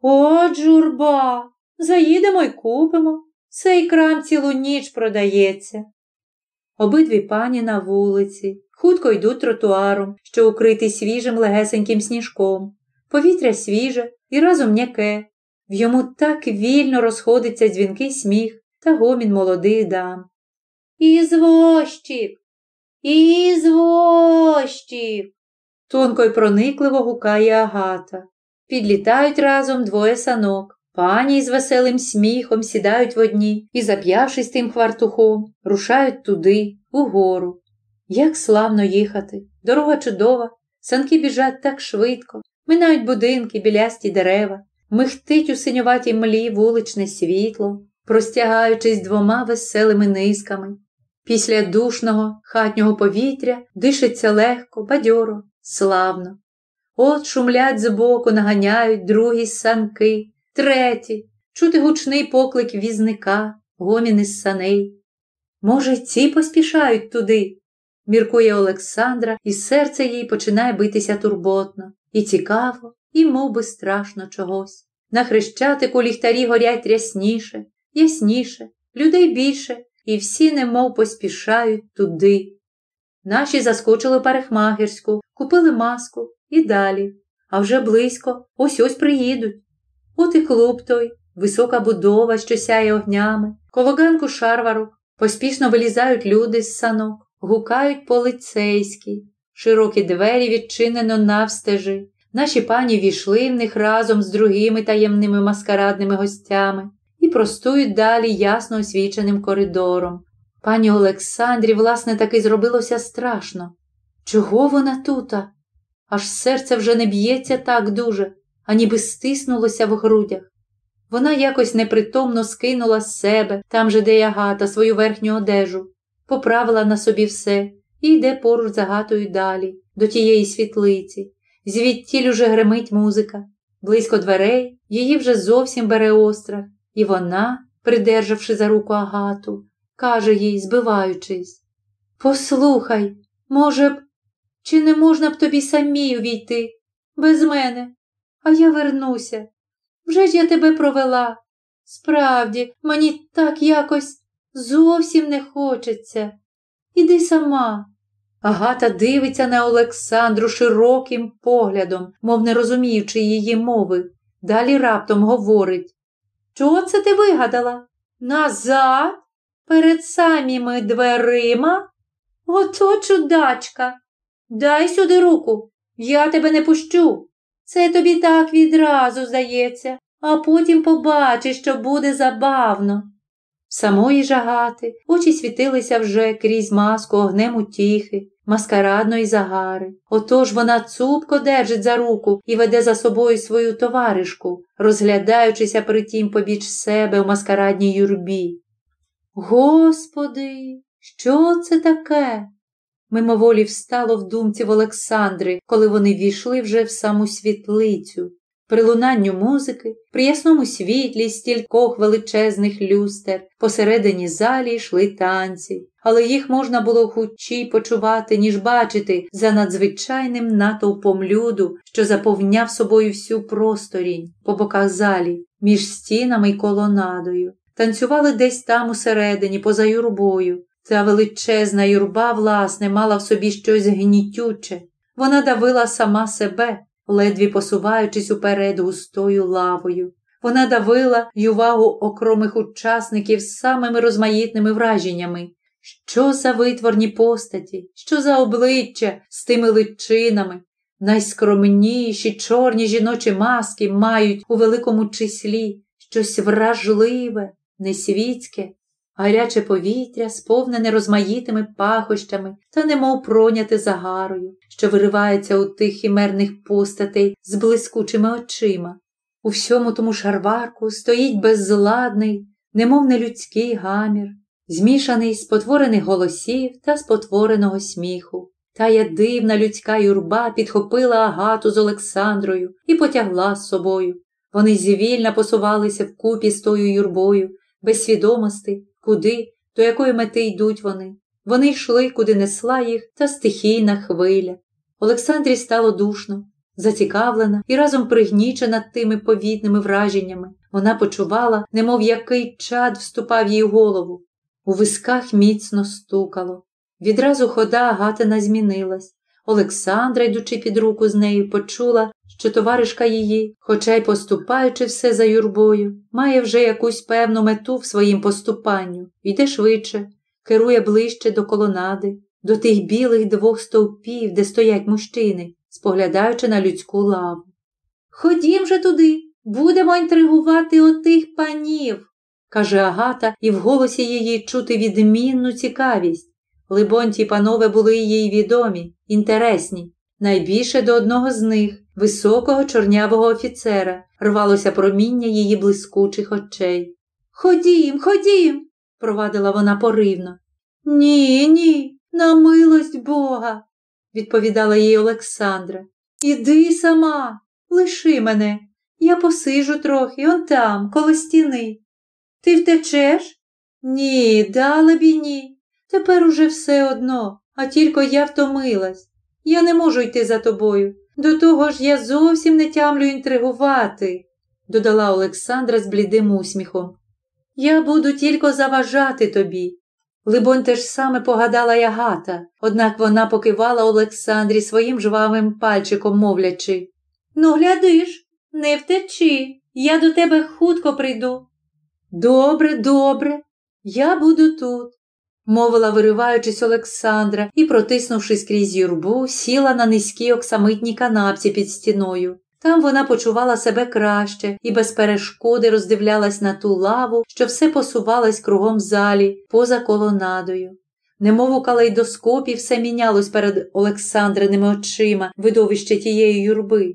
О, журба, заїдемо й купимо. Цей крам цілу ніч продається. Обидві пані на вулиці, хутко йдуть тротуаром, що укритий свіжим легесеньким сніжком. Повітря свіже і разом м'яке. В йому так вільно розходиться дзвінкий сміх та гомін молодих дам. Ізвощів! Ізвощів! Тонко й проникливо гукає Агата. Підлітають разом двоє санок. Пані з веселим сміхом сідають в одні і, зап'явшись тим хвартухом, рушають туди, угору. Як славно їхати, дорога чудова, санки біжать так швидко, минають будинки, білясті дерева, михтить у синюватій млі вуличне світло, простягаючись двома веселими низками. Після душного хатнього повітря дишиться легко, бадьоро, славно. От шумлять збоку, наганяють другі санки, треті, чути гучний поклик візника, гомін із саней. Може, ці поспішають туди, міркує Олександра, і серце їй починає битися турботно, і цікаво, і мов би, страшно чогось. На хрещатику ліхтарі горять рясніше, ясніше, людей більше, і всі немов поспішають туди. Наші заскочили парикмахерську, купили маску і далі, а вже близько ось ось приїдуть. От і клуб той, висока будова, що сяє огнями, коло ганку шарварок, поспішно вилізають люди з санок, гукають полицейські, широкі двері відчинено навстежи. Наші пані війшли в них разом з другими таємними маскарадними гостями і простують далі ясно освіченим коридором. Пані Олександрі, власне, таки зробилося страшно. Чого вона тута? Аж серце вже не б'ється так дуже, а ніби стиснулося в грудях. Вона якось непритомно скинула з себе, там же, де ягата, свою верхню одежу, поправила на собі все і йде поруч за гатою далі, до тієї світлиці. Звідтіль уже гремить музика. Близько дверей її вже зовсім бере острах, і вона, придержавши за руку агату, каже їй, збиваючись Послухай, може б, чи не можна б тобі самій увійти? Без мене, а я вернуся. Вже ж я тебе провела. Справді, мені так якось зовсім не хочеться. Іди сама. Агата дивиться на Олександру широким поглядом, мов не розуміючи її мови. Далі раптом говорить Чого це ти вигадала? Назад? Перед саміми дверима? Ото чудачка. Дай сюди руку, я тебе не пущу. Це тобі так відразу здається, а потім побачиш, що буде забавно. Самої жагати очі світилися вже крізь маску огнем утіхи, маскарадної загари. Отож вона цупко держить за руку і веде за собою свою товаришку, розглядаючися притім побіч себе в маскарадній юрбі. Господи, що це таке? Мимоволі встало в думці в Олександри, коли вони війшли вже в саму світлицю. При лунанню музики, при ясному світлі стількох величезних люстер, посередині залі йшли танці, але їх можна було хучі почувати, ніж бачити за надзвичайним натовпом люду, що заповняв собою всю просторінь по боках залі, між стінами й колонадою. Танцювали десь там усередині, поза юрбою. Ця величезна юрба, власне, мала в собі щось гнітюче. Вона давила сама себе, ледві посуваючись уперед густою лавою. Вона давила й увагу окромих учасників з самими розмаїтними враженнями. Що за витворні постаті, що за обличчя з тими личинами, найскромніші чорні жіночі маски мають у великому числі щось вражливе, несвітське, гаряче повітря, сповнене розмаїтими пахощами та немов проняте загарою, що виривається у тих хімерних постатей з блискучими очима. У всьому тому шарварку стоїть беззладний, немов нелюдський гамір, змішаний з потворених голосів та спотвореного сміху. Тая дивна людська юрба підхопила агату з Олександрою і потягла з собою. Вони звільно посувалися вкупі з тою юрбою, без свідомості, куди, до якої мети йдуть вони. Вони йшли, куди несла їх та стихійна хвиля. Олександрі стало душно, зацікавлена і разом пригнічена тими повітними враженнями. Вона почувала, немов який чад вступав їй в голову. У висках міцно стукало. Відразу хода Агатина змінилась. Олександра, йдучи під руку з нею, почула, що товаришка її, хоча й поступаючи все за юрбою, має вже якусь певну мету в своїм поступанню, йде швидше, керує ближче до колонади, до тих білих двох стовпів, де стоять мужчини, споглядаючи на людську лаву. Ходім же туди, будемо інтригувати отих панів, каже Агата, і в голосі її чути відмінну цікавість. Либонь, ті панове були їй відомі, інтересні. Найбільше до одного з них, високого чорнявого офіцера, рвалося проміння її блискучих очей. Ходім, ходім, провадила вона поривно. Ні, ні, на милость Бога, відповідала їй Олександра. Іди сама, лиши мене. Я посижу трохи он там, коло стіни. Ти втечеш? Ні, далебі ні. Тепер уже все одно, а тільки я втомилась. Я не можу йти за тобою. До того ж я зовсім не тямлю інтригувати, додала Олександра з блідим усміхом. Я буду тільки заважати тобі. Либонь, те ж саме погадала ягата, однак вона покивала Олександрі своїм жвавим пальчиком, мовлячи Ну, глядиш, не втечи, я до тебе хутко прийду. Добре, добре, я буду тут, мовила, вириваючись Олександра і, протиснувшись крізь юрбу, сіла на низькій оксамитній канапці під стіною. Там вона почувала себе краще і без перешкоди роздивлялась на ту лаву, що все посувалась кругом залі, поза колонадою. Немов у калейдоскопі все мінялось перед Олександриними очима видовище тієї юрби.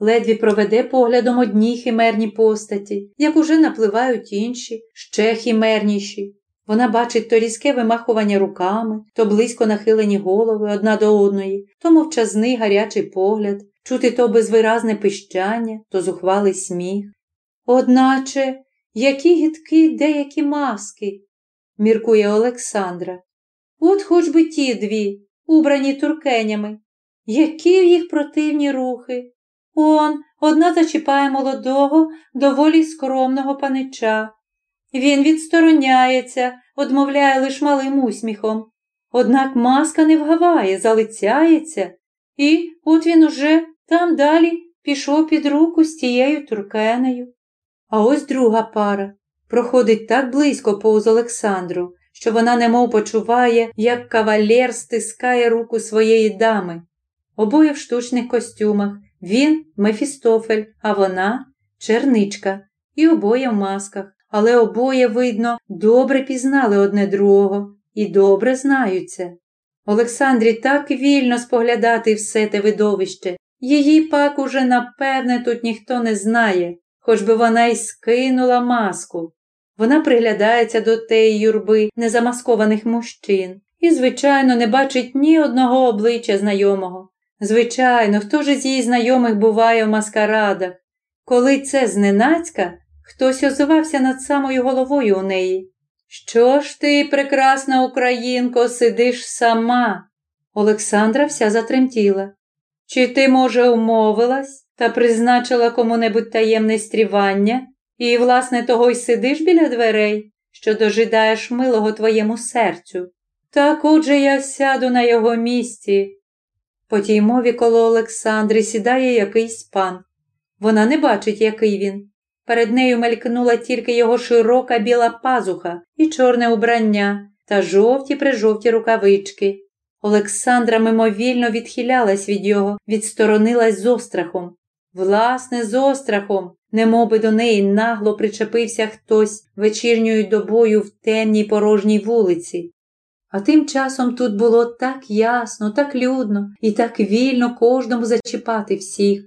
Ледві проведе поглядом одні химерні постаті, як уже напливають інші, ще химерніші. Вона бачить то різке вимахування руками, то близько нахилені голови одна до одної, то мовчазний гарячий погляд, чути то безвиразне пищання, то зухвалий сміх. Одначе, які гідкі деякі маски, міркує Олександра. От хоч би ті дві, убрані туркенями, які в їх противні рухи. Он одна зачіпає молодого, доволі скромного панича. Він відстороняється, одмовляє лиш малим усміхом. Однак маска не вгаває, залицяється, і от він уже там далі пішов під руку з тією туркенею. А ось друга пара проходить так близько повз Олександру, що вона немов почуває, як кавалер стискає руку своєї дами. Обоє в штучних костюмах. Він Мефістофель, а вона черничка, і обоє в масках, але обоє, видно, добре пізнали одне другого і добре знаються. Олександрі так вільно споглядати все те видовище, її пак уже напевне тут ніхто не знає, хоч би вона й скинула маску. Вона приглядається до теї юрби незамаскованих мужчин і, звичайно, не бачить ні одного обличчя знайомого. Звичайно, хто ж із її знайомих буває в маскарадах? Коли це зненацька, хтось озивався над самою головою у неї. Що ж ти, прекрасна українко, сидиш сама? Олександра вся затремтіла. Чи ти, може, умовилась та призначила кому-небудь таємне стрівання, і, власне, того й сидиш біля дверей, що дожидаєш милого твоєму серцю? Так отже я сяду на його місці. По тій мові коло Олександри сідає якийсь пан. Вона не бачить, який він. Перед нею мелькнула тільки його широка біла пазуха і чорне убрання та жовті прижовті рукавички. Олександра мимовільно відхилялась від його, відсторонилась з острахом. Власне, з острахом, немоби до неї нагло причепився хтось вечірньою добою в темній порожній вулиці. А тим часом тут було так ясно, так людно і так вільно кожному зачіпати всіх.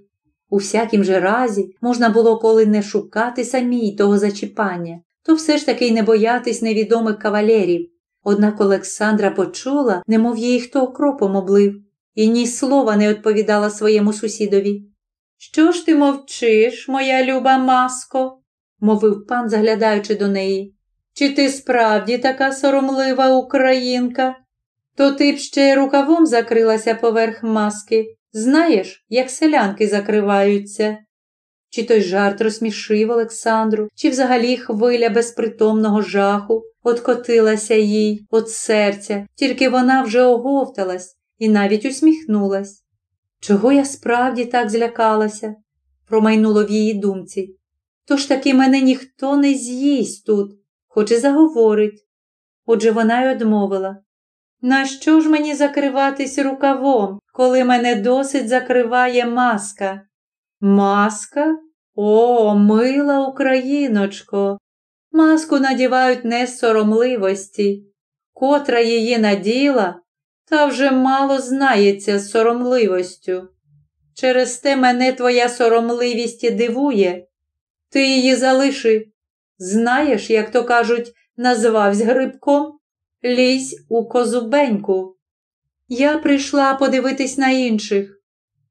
У всякім же разі можна було коли не шукати самій того зачіпання, то все ж таки й не боятись невідомих кавалерів. Однак Олександра почула, немов її хто окропом облив, і ні слова не відповідала своєму сусідові. Що ж ти мовчиш, моя люба маско? мовив пан, заглядаючи до неї. Чи ти справді така соромлива українка? То ти б ще рукавом закрилася поверх маски. Знаєш, як селянки закриваються? Чи той жарт розсмішив Олександру, чи взагалі хвиля безпритомного жаху откотилася їй від серця, тільки вона вже оговталась і навіть усміхнулась. Чого я справді так злякалася? промайнуло в її думці. Тож таки мене ніхто не з'їсть тут, хоч і заговорить. Отже вона й одмовила. Нащо ж мені закриватись рукавом, коли мене досить закриває маска? Маска? О, мила україночко! Маску надівають не з соромливості. котра її наділа, та вже мало знається з соромливостю. Через те мене твоя соромливість і дивує. Ти її залиши. Знаєш, як то кажуть, назвавсь грибком, лізь у козубеньку. Я прийшла подивитись на інших.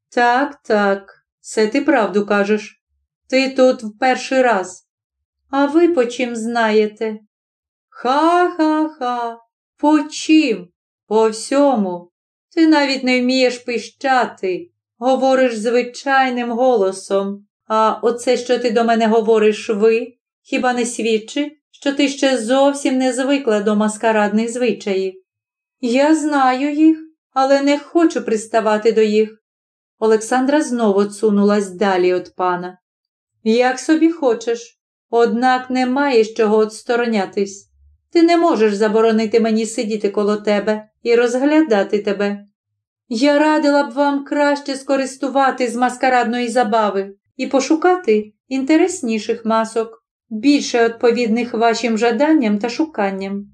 Так, так, це ти правду кажеш. Ти тут в перший раз. А ви по чим знаєте? Ха-ха-ха, по чим? По всьому. Ти навіть не вмієш пищати, говориш звичайним голосом. А оце, що ти до мене говориш ви, хіба не свідчить, що ти ще зовсім не звикла до маскарадних звичаїв? Я знаю їх, але не хочу приставати до їх. Олександра знову цунулась далі від пана. Як собі хочеш, однак не маєш чого отсторонятись. Ти не можеш заборонити мені сидіти коло тебе і розглядати тебе. Я радила б вам краще скористувати з маскарадної забави і пошукати інтересніших масок, більше відповідних вашим жаданням та шуканням.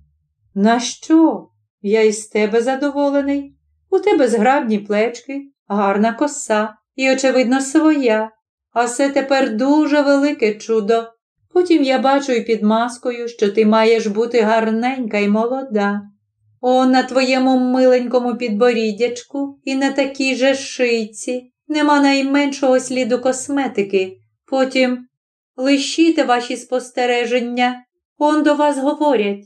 На що? Я із тебе задоволений. У тебе зграбні плечки, гарна коса і, очевидно, своя. А це тепер дуже велике чудо. Потім я бачу і під маскою, що ти маєш бути гарненька і молода. О, на твоєму миленькому підборіддячку і на такій же шийці нема найменшого сліду косметики. Потім лишіте ваші спостереження, он до вас говорять.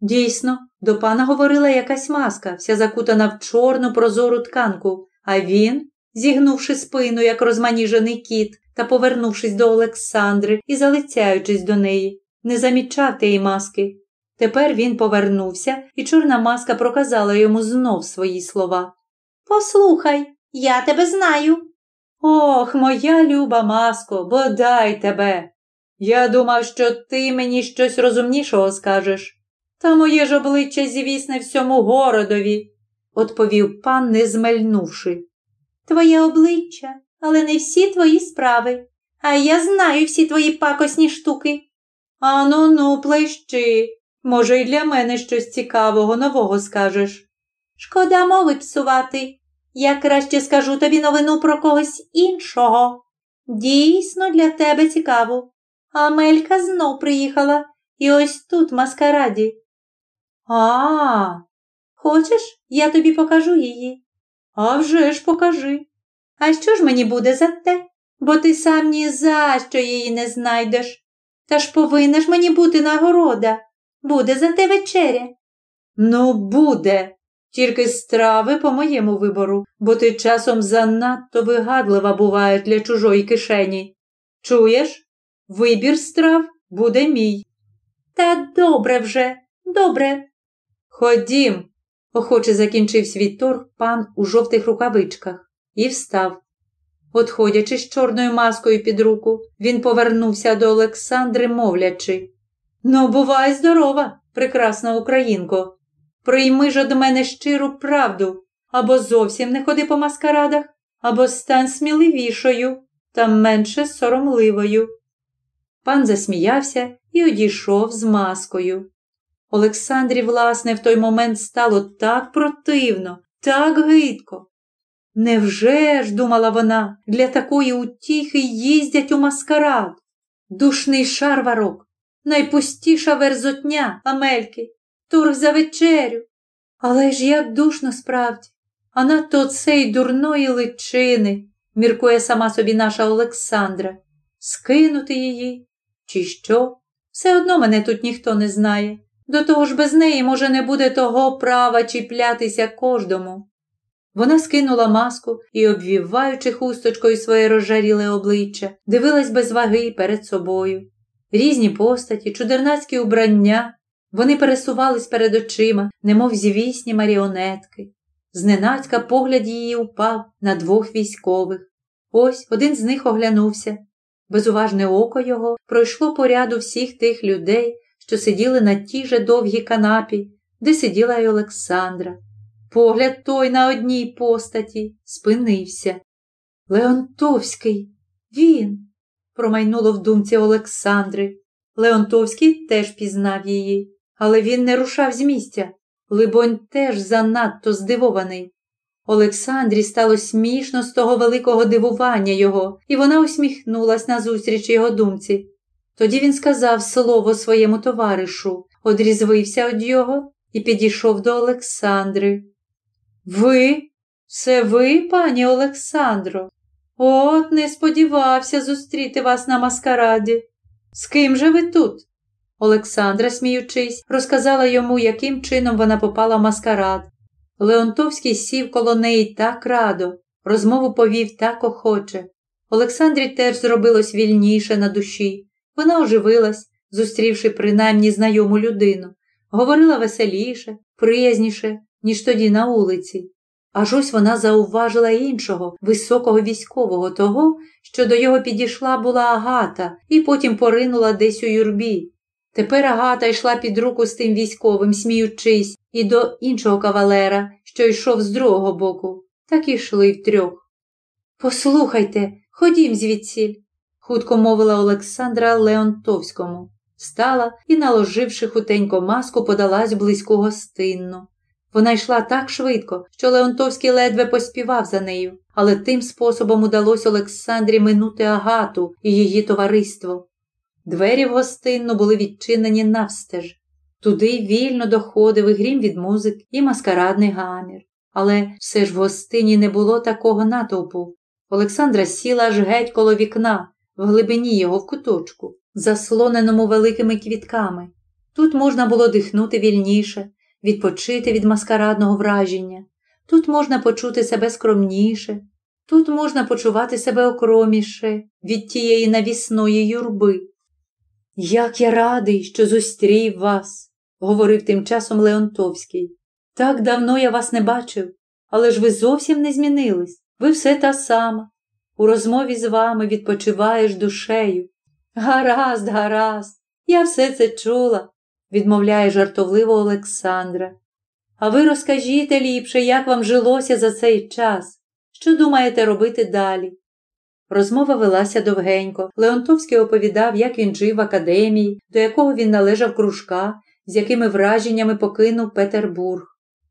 Дійсно, до пана говорила якась маска, вся закутана в чорну прозору тканку, а він, зігнувши спину, як розманіжений кіт, та повернувшись до Олександри і залицяючись до неї, не замічав тієї маски. Тепер він повернувся, і чорна маска проказала йому знов свої слова. Послухай, я тебе знаю. Ох, моя люба маско, бодай тебе. Я думав, що ти мені щось розумнішого скажеш. Та моє ж обличчя звісне всьому городові, відповів пан, не змельнувши. Твоє обличчя, але не всі твої справи, а я знаю всі твої пакосні штуки. Ану ну, плещи, може, й для мене щось цікавого нового скажеш. Шкода мови псувати. Я краще скажу тобі новину про когось іншого. Дійсно, для тебе цікаво. Амелька знов приїхала і ось тут маскараді. А, хочеш, я тобі покажу її? «А вже ж покажи. А що ж мені буде за те? Бо ти сам ні за що її не знайдеш. Та ж повинна ж мені бути нагорода. Буде за те вечеря. Ну, буде, тільки страви по моєму вибору, бо ти часом занадто вигадлива буває для чужої кишені. Чуєш? Вибір страв буде мій. Та добре вже, добре. Ходім, охоче закінчив свій торг пан у жовтих рукавичках і встав. Отходячи з чорною маскою під руку, він повернувся до Олександри, мовлячи Ну, бувай здорова, прекрасна українко. Прийми ж до мене щиру правду або зовсім не ходи по маскарадах, або стань сміливішою та менше соромливою. Пан засміявся і одійшов з маскою. Олександрі, власне, в той момент стало так противно, так гидко, Невже ж, думала вона, для такої утіхи їздять у маскарад? Душний шарварок, найпустіша верзотня Амельки, тург за вечерю. Але ж як душно справді, а надто цей дурної личини, міркує сама собі наша Олександра, скинути її, чи що? Все одно мене тут ніхто не знає. До того ж без неї, може, не буде того права чіплятися кожному. Вона скинула маску і, обвіваючи хусточкою своє розжаріле обличчя, дивилась без ваги перед собою. Різні постаті, чудернацькі убрання, вони пересувались перед очима, немов звісні маріонетки. Зненацька погляд її упав на двох військових. Ось один з них оглянувся. Безуважне око його пройшло по ряду всіх тих людей, що сиділи на тій же довгій канапі, де сиділа й Олександра. Погляд той на одній постаті спинився. Леонтовський, він, промайнуло в думці Олександри. Леонтовський теж пізнав її, але він не рушав з місця. либонь, теж занадто здивований. Олександрі стало смішно з того великого дивування його, і вона усміхнулась назустріч його думці. Тоді він сказав слово своєму товаришу, одрізвився від його і підійшов до Олександри. Ви, це ви, пані Олександро? От не сподівався зустріти вас на маскараді. З ким же ви тут? Олександра, сміючись, розказала йому, яким чином вона попала в маскарад. Леонтовський сів коло неї так радо, розмову повів так охоче. Олександрі теж зробилось вільніше на душі. Вона оживилась, зустрівши принаймні знайому людину, говорила веселіше, приязніше, ніж тоді на вулиці. Аж ось вона зауважила іншого, високого військового, того, що до його підійшла була Агата, і потім поринула десь у юрбі. Тепер Агата йшла під руку з тим військовим, сміючись, і до іншого кавалера, що йшов з другого боку, так і йшли втрьох. Послухайте, ходім звідсіль, хутко мовила Олександра Леонтовському. Встала і, наложивши хутенько маску, подалась близьку гостинну. Вона йшла так швидко, що Леонтовський ледве поспівав за нею, але тим способом удалось Олександрі минути агату і її товариство. Двері в гостинну були відчинені навстеж. Туди вільно доходив і грім від музик, і маскарадний гамір. Але все ж в гостині не було такого натовпу. Олександра сіла аж геть коло вікна, в глибині його в куточку, заслоненому великими квітками. Тут можна було дихнути вільніше, відпочити від маскарадного враження. Тут можна почути себе скромніше, тут можна почувати себе окроміше від тієї навісної юрби. Як я радий, що зустрів вас, говорив тим часом Леонтовський. Так давно я вас не бачив, але ж ви зовсім не змінились. Ви все та сама. У розмові з вами відпочиваєш душею. Гаразд, гаразд, я все це чула, відмовляє жартовливо Олександра. А ви розкажіть ліпше, як вам жилося за цей час, що думаєте робити далі? Розмова велася довгенько. Леонтовський оповідав, як він жив в академії, до якого він належав кружка, з якими враженнями покинув Петербург.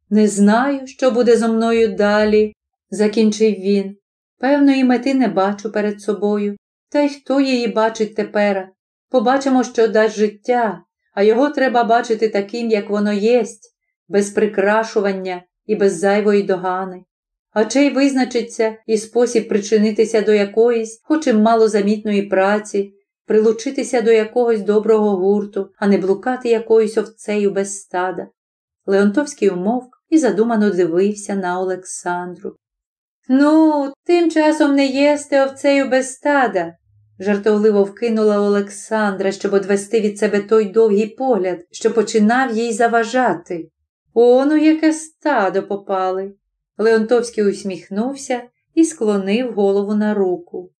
Не знаю, що буде зо мною далі, закінчив він. Певної мети не бачу перед собою. Та й хто її бачить тепер? Побачимо, що дасть життя, а його треба бачити таким, як воно єсть, без прикрашування і без зайвої догани. А чи й визначиться і спосіб причинитися до якоїсь, хоч і малозамітної праці, прилучитися до якогось доброго гурту, а не блукати якоюсь овцею без стада. Леонтовський умовк і задумано дивився на Олександру. Ну, тим часом не єсте овцею без стада, жартовливо вкинула Олександра, щоб одвести від себе той довгий погляд, що починав їй заважати. Ону, яке стадо попали. Леонтовський усміхнувся і склонив голову на руку.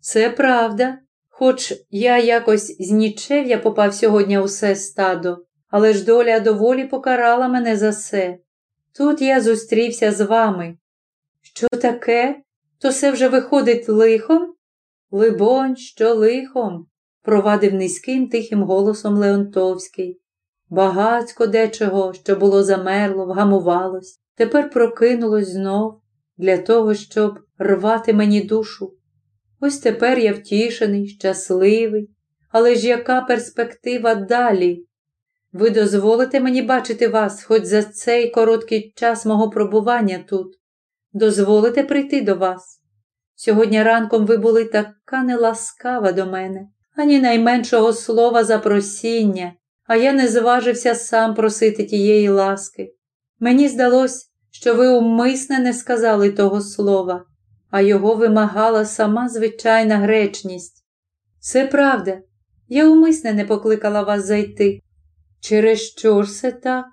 Це правда, хоч я якось з нічев'я попав сьогодні усе стадо, але ж доля доволі покарала мене за це. Тут я зустрівся з вами. Що таке? То все вже виходить лихом? Либонь, що лихом, провадив низьким тихим голосом Леонтовський. Багацько дечого, що було замерло, вгамувалось, тепер прокинулось знов для того, щоб рвати мені душу. Ось тепер я втішений, щасливий, але ж яка перспектива далі? Ви дозволите мені бачити вас хоч за цей короткий час мого пробування тут, дозволите прийти до вас. Сьогодні ранком ви були така неласкава до мене, ані найменшого слова запросіння, а я не зважився сам просити тієї ласки. Мені здалось, що ви умисне не сказали того слова, а його вимагала сама звичайна гречність. Це правда, я умисне не покликала вас зайти. Через що ж це так?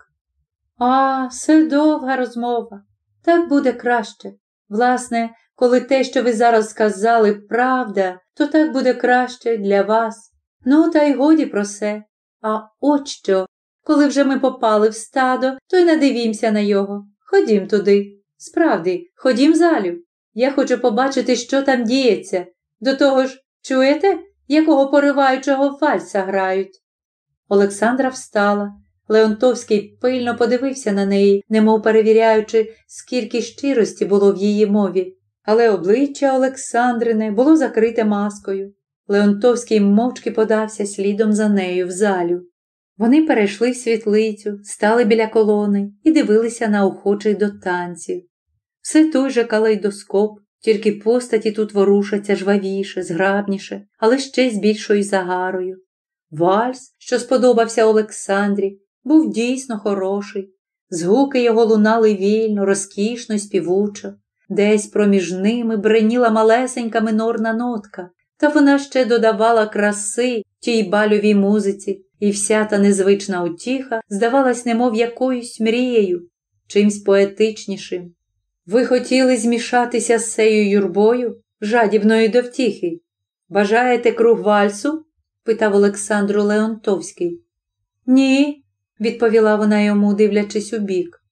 А, все довга розмова. Так буде краще. Власне, коли те, що ви зараз сказали, правда, то так буде краще для вас. Ну, та й годі про це. А от що, коли вже ми попали в стадо, то й надивімося на його. Ходім туди. Справді, ходім залю. Я хочу побачити, що там діється. До того ж, чуєте, якого пориваючого вальса грають? Олександра встала. Леонтовський пильно подивився на неї, немов перевіряючи, скільки щирості було в її мові. Але обличчя Олександрине було закрите маскою. Леонтовський мовчки подався слідом за нею в залю. Вони перейшли в світлицю, стали біля колони і дивилися на охочих до танців. Все той же калейдоскоп, тільки постаті тут ворушаться жвавіше, зграбніше, але ще з більшою загарою. Вальс, що сподобався Олександрі, був дійсно хороший. Згуки його лунали вільно, розкішно й співучо. Десь проміж ними бреніла малесенька минорна нотка, та вона ще додавала краси тій бальовій музиці, і вся та незвична утіха здавалась, немов якоюсь мрією, чимсь поетичнішим. Ви хотіли змішатися з сею юрбою, жадібною до втіхи? Бажаєте круг вальсу? питав Олександру Леонтовський. Ні, відповіла вона йому, дивлячись у бік.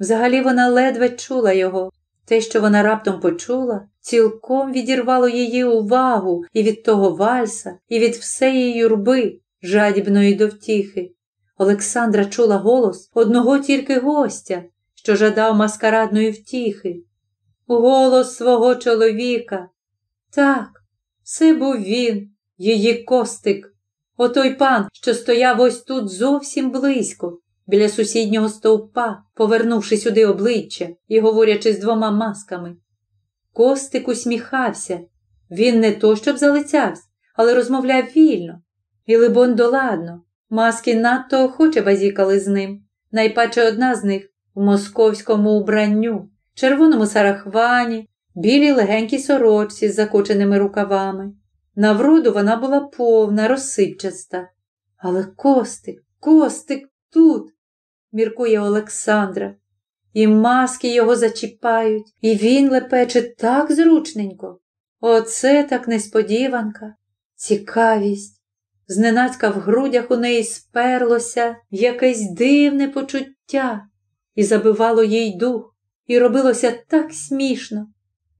Взагалі вона ледве чула його. Те, що вона раптом почула, цілком відірвало її увагу і від того вальса, і від всеї юрби, жадібної до втіхи. Олександра чула голос одного тільки гостя, що жадав маскарадної втіхи. Голос свого чоловіка. Так, це був він, її костик. Отой пан, що стояв ось тут зовсім близько, біля сусіднього стовпа, повернувши сюди обличчя і говорячи з двома масками. Костик усміхався. Він не то щоб залицявся, але розмовляв вільно. І, либон, доладно. Маски надто охоче базікали з ним. Найпаче одна з них в московському убранню, червоному сарахвані, білій легенькій сорочці з закоченими рукавами. На вроду вона була повна, розсипчаста. Але костик, костик тут, міркує Олександра, і маски його зачіпають, і він лепече так зручненько. Оце так несподіванка, цікавість. Зненацька в грудях у неї сперлося якесь дивне почуття, і забивало їй дух, і робилося так смішно.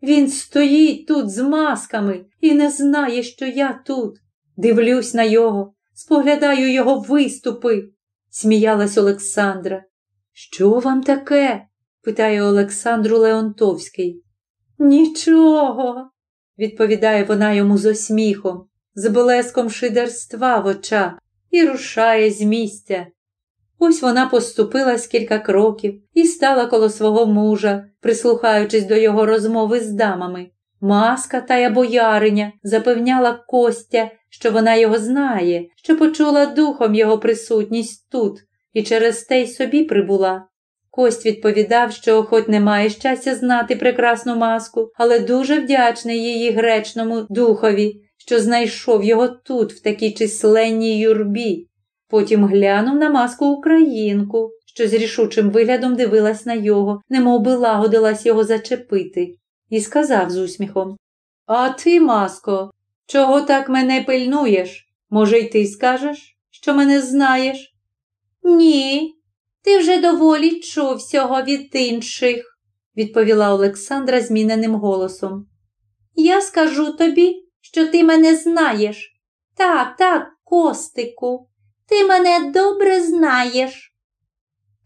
Він стоїть тут з масками і не знає, що я тут. Дивлюсь на його, споглядаю його виступи, сміялась Олександра. Що вам таке? питає Олександру Леонтовський. Нічого, відповідає вона йому з осміхом, з блеском шидерства в очах і рушає з місця. Ось вона поступила кілька кроків і стала коло свого мужа, прислухаючись до його розмови з дамами. Маска тая бояриня запевняла Костя, що вона його знає, що почула духом його присутність тут і через те й собі прибула. Кость відповідав, що хоч не має щастя знати прекрасну маску, але дуже вдячний її гречному духові, що знайшов його тут, в такій численній юрбі. Потім глянув на маску українку, що з рішучим виглядом дивилась на його, немов би лагодилась його зачепити, і сказав з усміхом А ти, маско, чого так мене пильнуєш? Може, й ти скажеш, що мене знаєш? Ні, ти вже доволі чув всього від інших, відповіла Олександра зміненим голосом. Я скажу тобі, що ти мене знаєш. Так, так, костику. Ти мене добре знаєш.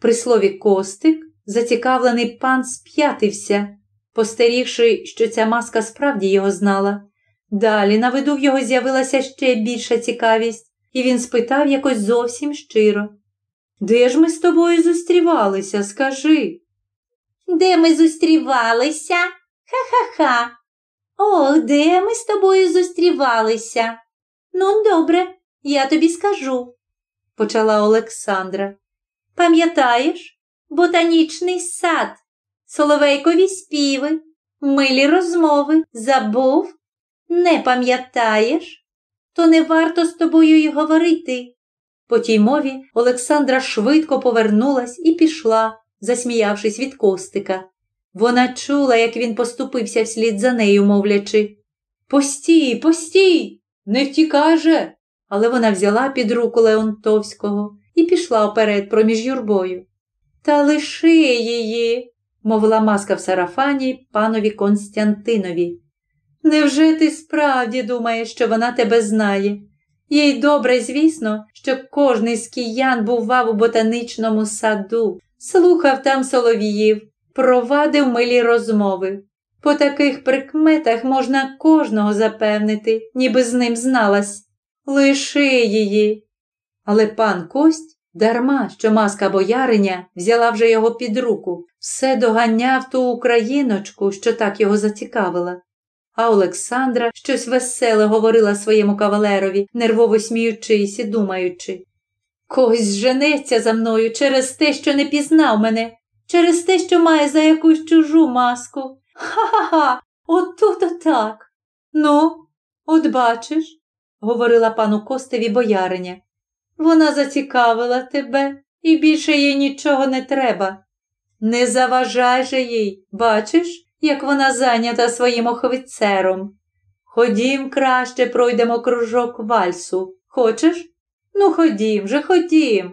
При слові костик зацікавлений пан сп'ятився, постерігши, що ця маска справді його знала. Далі на виду в його з'явилася ще більша цікавість, і він спитав якось зовсім щиро. Де ж ми з тобою зустрівалися, скажи? Де ми зустрівалися? Ха-ха-ха. О, де ми з тобою зустрівалися? Ну, добре, я тобі скажу почала Олександра. Пам'ятаєш, ботанічний сад, соловейкові співи, милі розмови забув? Не пам'ятаєш? То не варто з тобою й говорити. По тій мові Олександра швидко повернулась і пішла, засміявшись від костика. Вона чула, як він поступився вслід за нею, мовлячи Постій, постій, не втікай же!» але вона взяла під руку Леонтовського і пішла вперед проміж юрбою. Та лиши її, мовила маска в сарафані панові Константинові. Невже ти справді думаєш, що вона тебе знає? Їй добре, звісно, що кожний з киян бував у ботаничному саду, слухав там солов'їв, провадив милі розмови. По таких прикметах можна кожного запевнити, ніби з ним зналась. Лиши її. Але пан Кость дарма, що маска бояриня взяла вже його під руку, все доганяв ту україночку, що так його зацікавила. А Олександра щось веселе говорила своєму кавалерові, нервово сміючись і думаючи. Когось женеться за мною через те, що не пізнав мене, через те, що має за якусь чужу маску. Ха-ха-ха, отут отак. Ну, от бачиш, говорила пану Костеві бояриня. Вона зацікавила тебе, і більше їй нічого не треба. Не заважай же їй, бачиш, як вона зайнята своїм охвицером. Ходім краще пройдемо кружок вальсу. Хочеш? Ну, ходім же, ходім.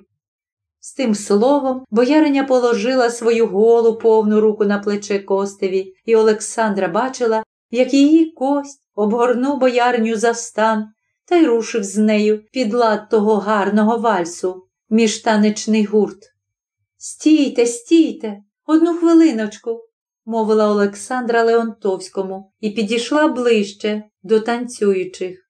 З тим словом бояриня положила свою голу повну руку на плече Костеві, і Олександра бачила, як її кость обгорнув боярню за стан та й рушив з нею під лад того гарного вальсу, між танечний гурт. Стійте, стійте, одну хвилиночку, мовила Олександра Леонтовському і підійшла ближче до танцюючих.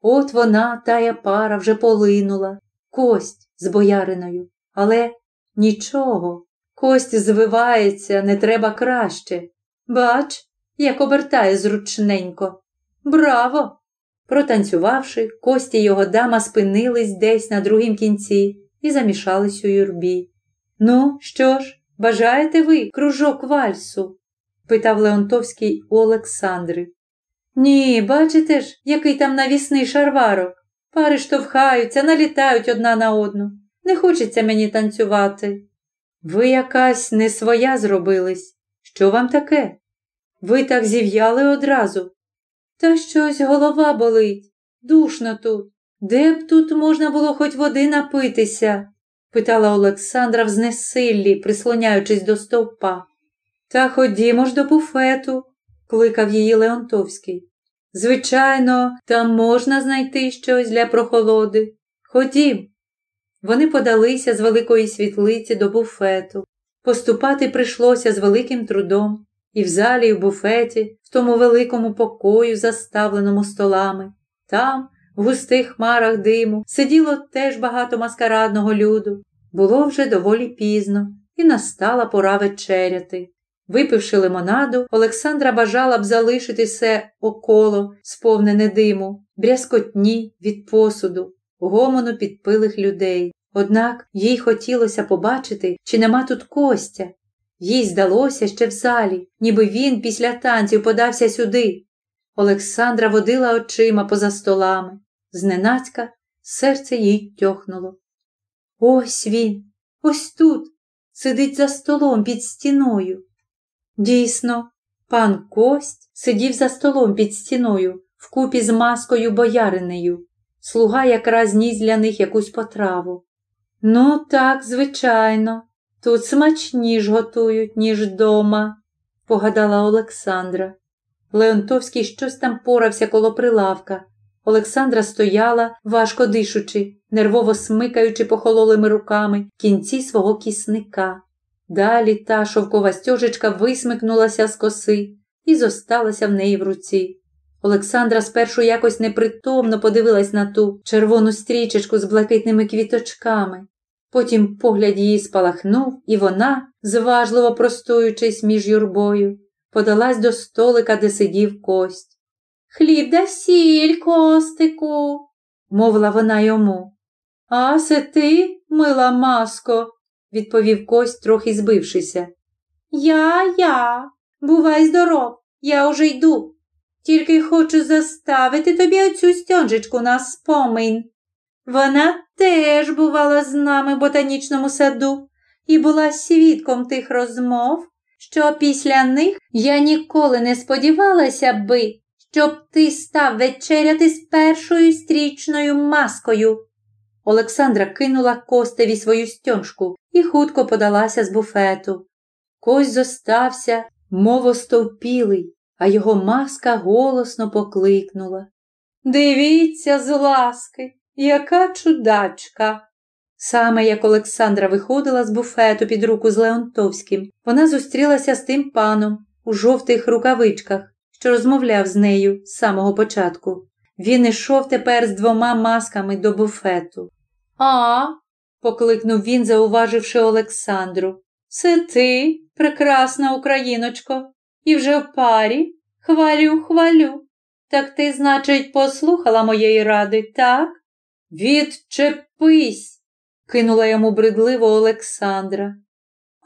От вона, тая пара, вже полинула, кость з бояриною. Але нічого, кость звивається, не треба краще. Бач, як обертає зручненько. Браво! Протанцювавши, кості його дама спинились десь на другім кінці і замішались у юрбі. Ну, що ж, бажаєте ви кружок вальсу? питав Леонтовський у Олександри. Ні, бачите ж, який там навісний шарварок. Пари штовхаються, налітають одна на одну. Не хочеться мені танцювати. Ви якась не своя зробились. Що вам таке? Ви так зів'яли одразу. Та щось голова болить. Душно тут. Де б тут можна було хоч води напитися? Питала Олександра в знесиллі, прислоняючись до стовпа. Та ходімо ж до буфету, кликав її Леонтовський. Звичайно, там можна знайти щось для прохолоди. Ходім. Вони подалися з великої світлиці до буфету. Поступати прийшлося з великим трудом, і в залі, і в буфеті, в тому великому покою, заставленому столами. Там, в густих хмарах диму, сиділо теж багато маскарадного люду. Було вже доволі пізно, і настала пора вечеряти. Випивши лимонаду, Олександра бажала б залишити все около, сповнене диму, брязкотні від посуду, гомону підпилих людей. Однак їй хотілося побачити, чи нема тут Костя. Їй здалося ще в залі, ніби він після танців подався сюди. Олександра водила очима поза столами. Зненацька серце їй тьохнуло. Ось він, ось тут, сидить за столом під стіною. Дійсно, пан Кость сидів за столом під стіною, вкупі з маскою бояринею. Слуга якраз ніс для них якусь потраву. Ну, так, звичайно, тут смачніш готують, ніж дома, погадала Олександра. Леонтовський щось там порався коло прилавка. Олександра стояла, важко дишучи, нервово смикаючи похололими руками кінці свого кісника. Далі та шовкова стежечка висмикнулася з коси і зосталася в неї в руці. Олександра спершу якось непритомно подивилась на ту червону стрічечку з блакитними квіточками. Потім погляд її спалахнув, і вона, зважливо простоючись між юрбою, подалась до столика, де сидів кость. Хліб да сіль, костику, мовила вона йому. А се ти, мила маско, відповів кость, трохи збившися. Я, я, бувай здоров, я уже йду. Тільки хочу заставити тобі оцю стьонжечку на спомин. Вона теж бувала з нами в ботанічному саду і була свідком тих розмов, що після них я ніколи не сподівалася би, щоб ти став вечеряти з першою стрічною маскою. Олександра кинула костеві свою стьоншку і хутко подалася з буфету. Кось зостався, мов остовпілий, а його маска голосно покликнула. Дивіться, з ласки, яка чудачка. Саме як Олександра виходила з буфету під руку з Леонтовським, вона зустрілася з тим паном у жовтих рукавичках, що розмовляв з нею з самого початку. Він ішов тепер з двома масками до буфету. А, покликнув він, зауваживши Олександру. Це ти, прекрасна україночко, і вже в парі? Хвалю, хвалю. Так ти, значить, послухала моєї ради, так? Відчепись, кинула йому бридливо Олександра.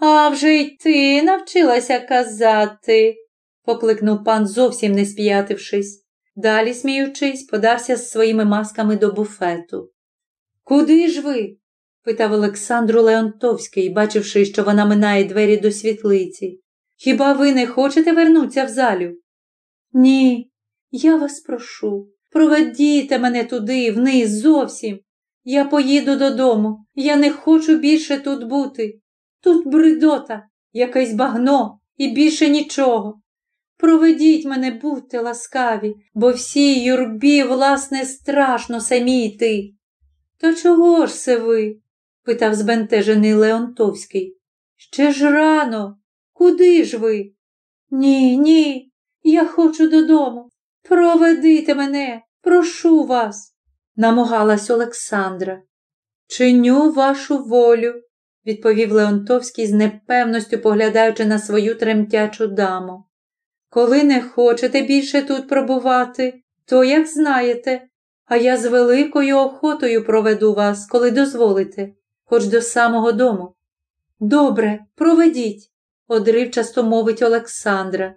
А вже й ти навчилася казати, покликнув пан, зовсім не сп'ятившись. Далі, сміючись, подався з своїми масками до буфету. Куди ж ви? питав Олександру Леонтовський, бачивши, що вона минає двері до світлиці. Хіба ви не хочете вернутися в залю? Ні, я вас прошу, проведіть мене туди, вниз, зовсім. Я поїду додому, я не хочу більше тут бути. Тут бридота, якесь багно і більше нічого. Проведіть мене, будьте ласкаві, бо всій юрбі, власне, страшно самі йти. То чого ж це ви? питав збентежений Леонтовський. Ще ж рано. Куди ж ви? Ні, ні, я хочу додому. Проведите мене, прошу вас, намагалась Олександра. Чиню вашу волю, відповів Леонтовський з непевністю поглядаючи на свою тремтячу даму. Коли не хочете більше тут пробувати, то, як знаєте, а я з великою охотою проведу вас, коли дозволите, хоч до самого дому. Добре, проведіть, одривчасто мовить Олександра.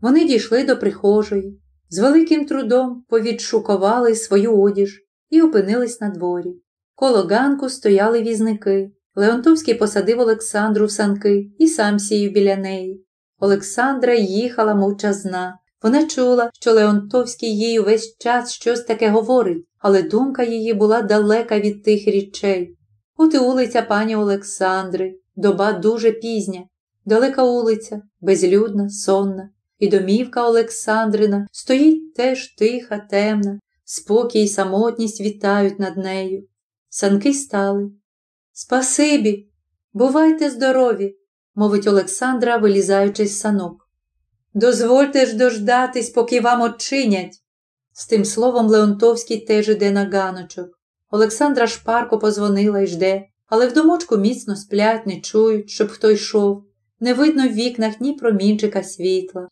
Вони дійшли до прихожої, з великим трудом повідшукували свою одіж і опинились на дворі. Коло ганку стояли візники. Леонтовський посадив Олександру в санки і сам сів біля неї. Олександра їхала мовчазна. Вона чула, що Леонтовський їй увесь час щось таке говорить, але думка її була далека від тих річей. От і вулиця пані Олександри, доба дуже пізня, далека вулиця, безлюдна, сонна, і домівка Олександрина стоїть теж тиха, темна, спокій і самотність вітають над нею. Санки стали. Спасибі, бувайте здорові, мовить Олександра, вилізаючи з санок. Дозвольте ж дождатись, поки вам очинять. З тим словом Леонтовський теж іде на ганочок. Олександра шпарко позвонила і жде, але в домочку міцно сплять, не чують, щоб хто йшов. Не видно в вікнах ні промінчика світла.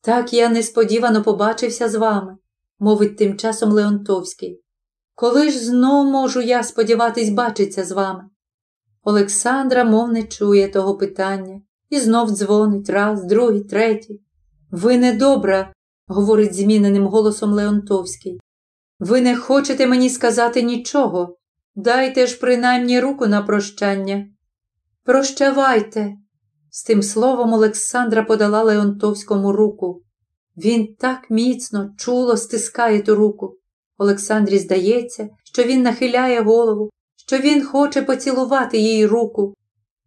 Так я несподівано побачився з вами, мовить тим часом Леонтовський. Коли ж знов можу я сподіватись бачиться з вами? Олександра, мов не чує того питання, і знов дзвонить раз, другий, третій. Ви недобра, говорить зміненим голосом Леонтовський. Ви не хочете мені сказати нічого. Дайте ж принаймні руку на прощання. Прощавайте. З тим словом Олександра подала Леонтовському руку. Він так міцно, чуло стискає ту руку. Олександрі здається, що він нахиляє голову, що він хоче поцілувати їй руку.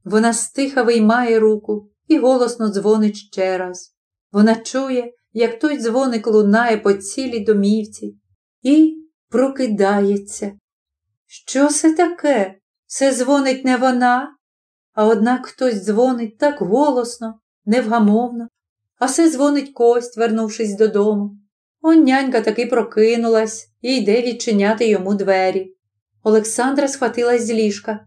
Вона стиха виймає руку і голосно дзвонить ще раз. Вона чує, як той дзвоник лунає по цілій домівці, і прокидається. Що це таке? Це дзвонить не вона, а однак хтось дзвонить так голосно, невгамовно, а все дзвонить кость, вернувшись додому. Он нянька таки прокинулась і йде відчиняти йому двері. Олександра схватилась з ліжка.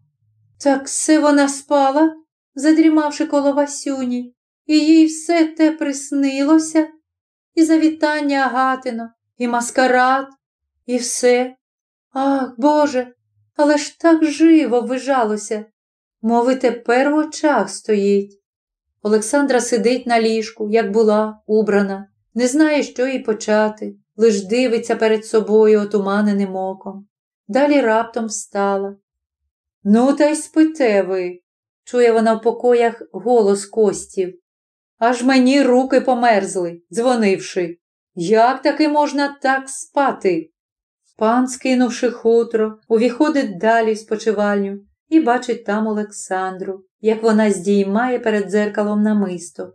Так все вона спала, задрімавши коло Васюні, і їй все те приснилося, і завітання Агатино, і маскарад, і все. Ах, Боже, але ж так живо вижалося. Мови тепер в очах стоїть. Олександра сидить на ліжку, як була, убрана, не знає, що їй почати, лиш дивиться перед собою отуманеним оком. Далі раптом встала. Ну, та й спите ви, чує вона в покоях голос костів. Аж мені руки померзли, дзвонивши. Як таки можна так спати? Пан, скинувши хутро, увіходить далі в спочивальню і бачить там Олександру, як вона здіймає перед дзеркалом намисто.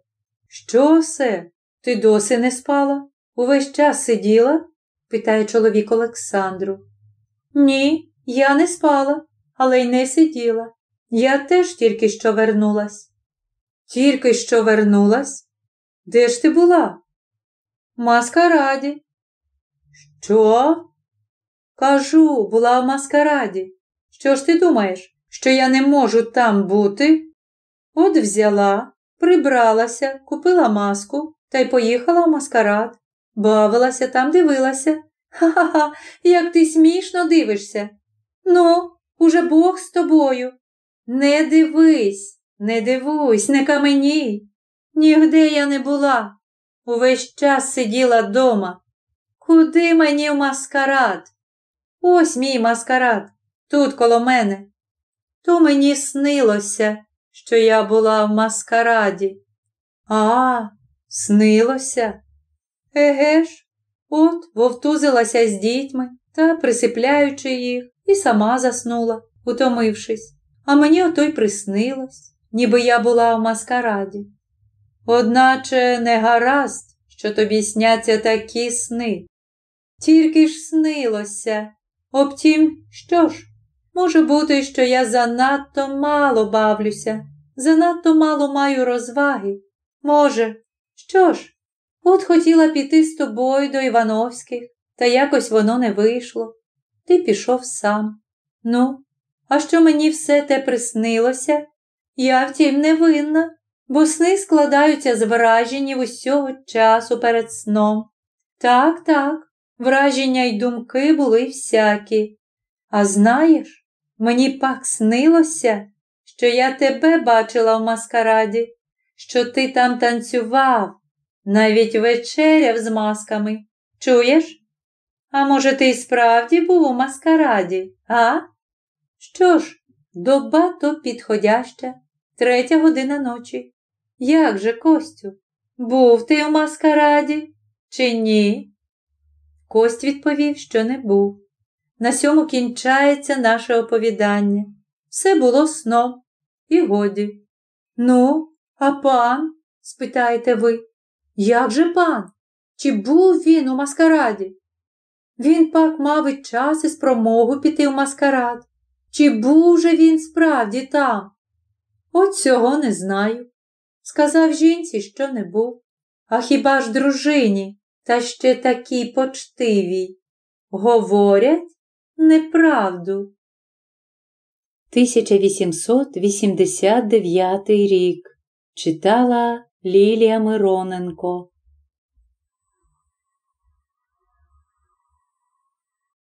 Що все? Ти досі не спала? Увесь час сиділа? питає чоловік Олександру. Ні, я не спала, але й не сиділа. Я теж тільки що вернулась. Тільки що вернулась? Де ж ти була? Маскараді. Що? Кажу, була в маскараді. Що ж ти думаєш, що я не можу там бути? От взяла, прибралася, купила маску та й поїхала в маскарад. Бавилася там, дивилася. Ха-ха-ха, як ти смішно дивишся. Ну, уже Бог з тобою. Не дивись, не дивусь, не каменій. Нігде я не була. Увесь час сиділа дома. Куди мені в маскарад? Ось мій маскарад, тут коло мене. То мені снилося, що я була в маскараді. А, снилося? Еге ж, от вовтузилася з дітьми та, присипляючи їх, і сама заснула, утомившись, а мені ото й приснилось, ніби я була в маскараді. Одначе не гаразд, що тобі сняться такі сни. Тільки ж снилося. Обтім, що ж, може бути, що я занадто мало бавлюся, занадто мало маю розваги. Може, що ж, от хотіла піти з тобою до Івановських, та якось воно не вийшло. Ти пішов сам. Ну, а що мені все те приснилося? Я втім не винна, бо сни складаються з враженів усього часу перед сном. Так, так, враження й думки були всякі. А знаєш, мені пак снилося, що я тебе бачила в маскараді, що ти там танцював, навіть вечеряв з масками. Чуєш? А може, ти й справді був у маскараді, а? Що ж, доба то підходяща, третя година ночі. Як же, Костю, був ти у маскараді чи ні? Кость відповів, що не був. На сьому кінчається наше оповідання. Все було сном і годі. Ну, а пан? спитаєте ви. Як же пан? Чи був він у маскараді? Він пак мав і час і спромогу піти в маскарад. Чи був же він справді там? От цього не знаю. Сказав жінці, що не був. А хіба ж дружині, та ще такій почтивій, говорять неправду. 1889 рік читала Лілія Мироненко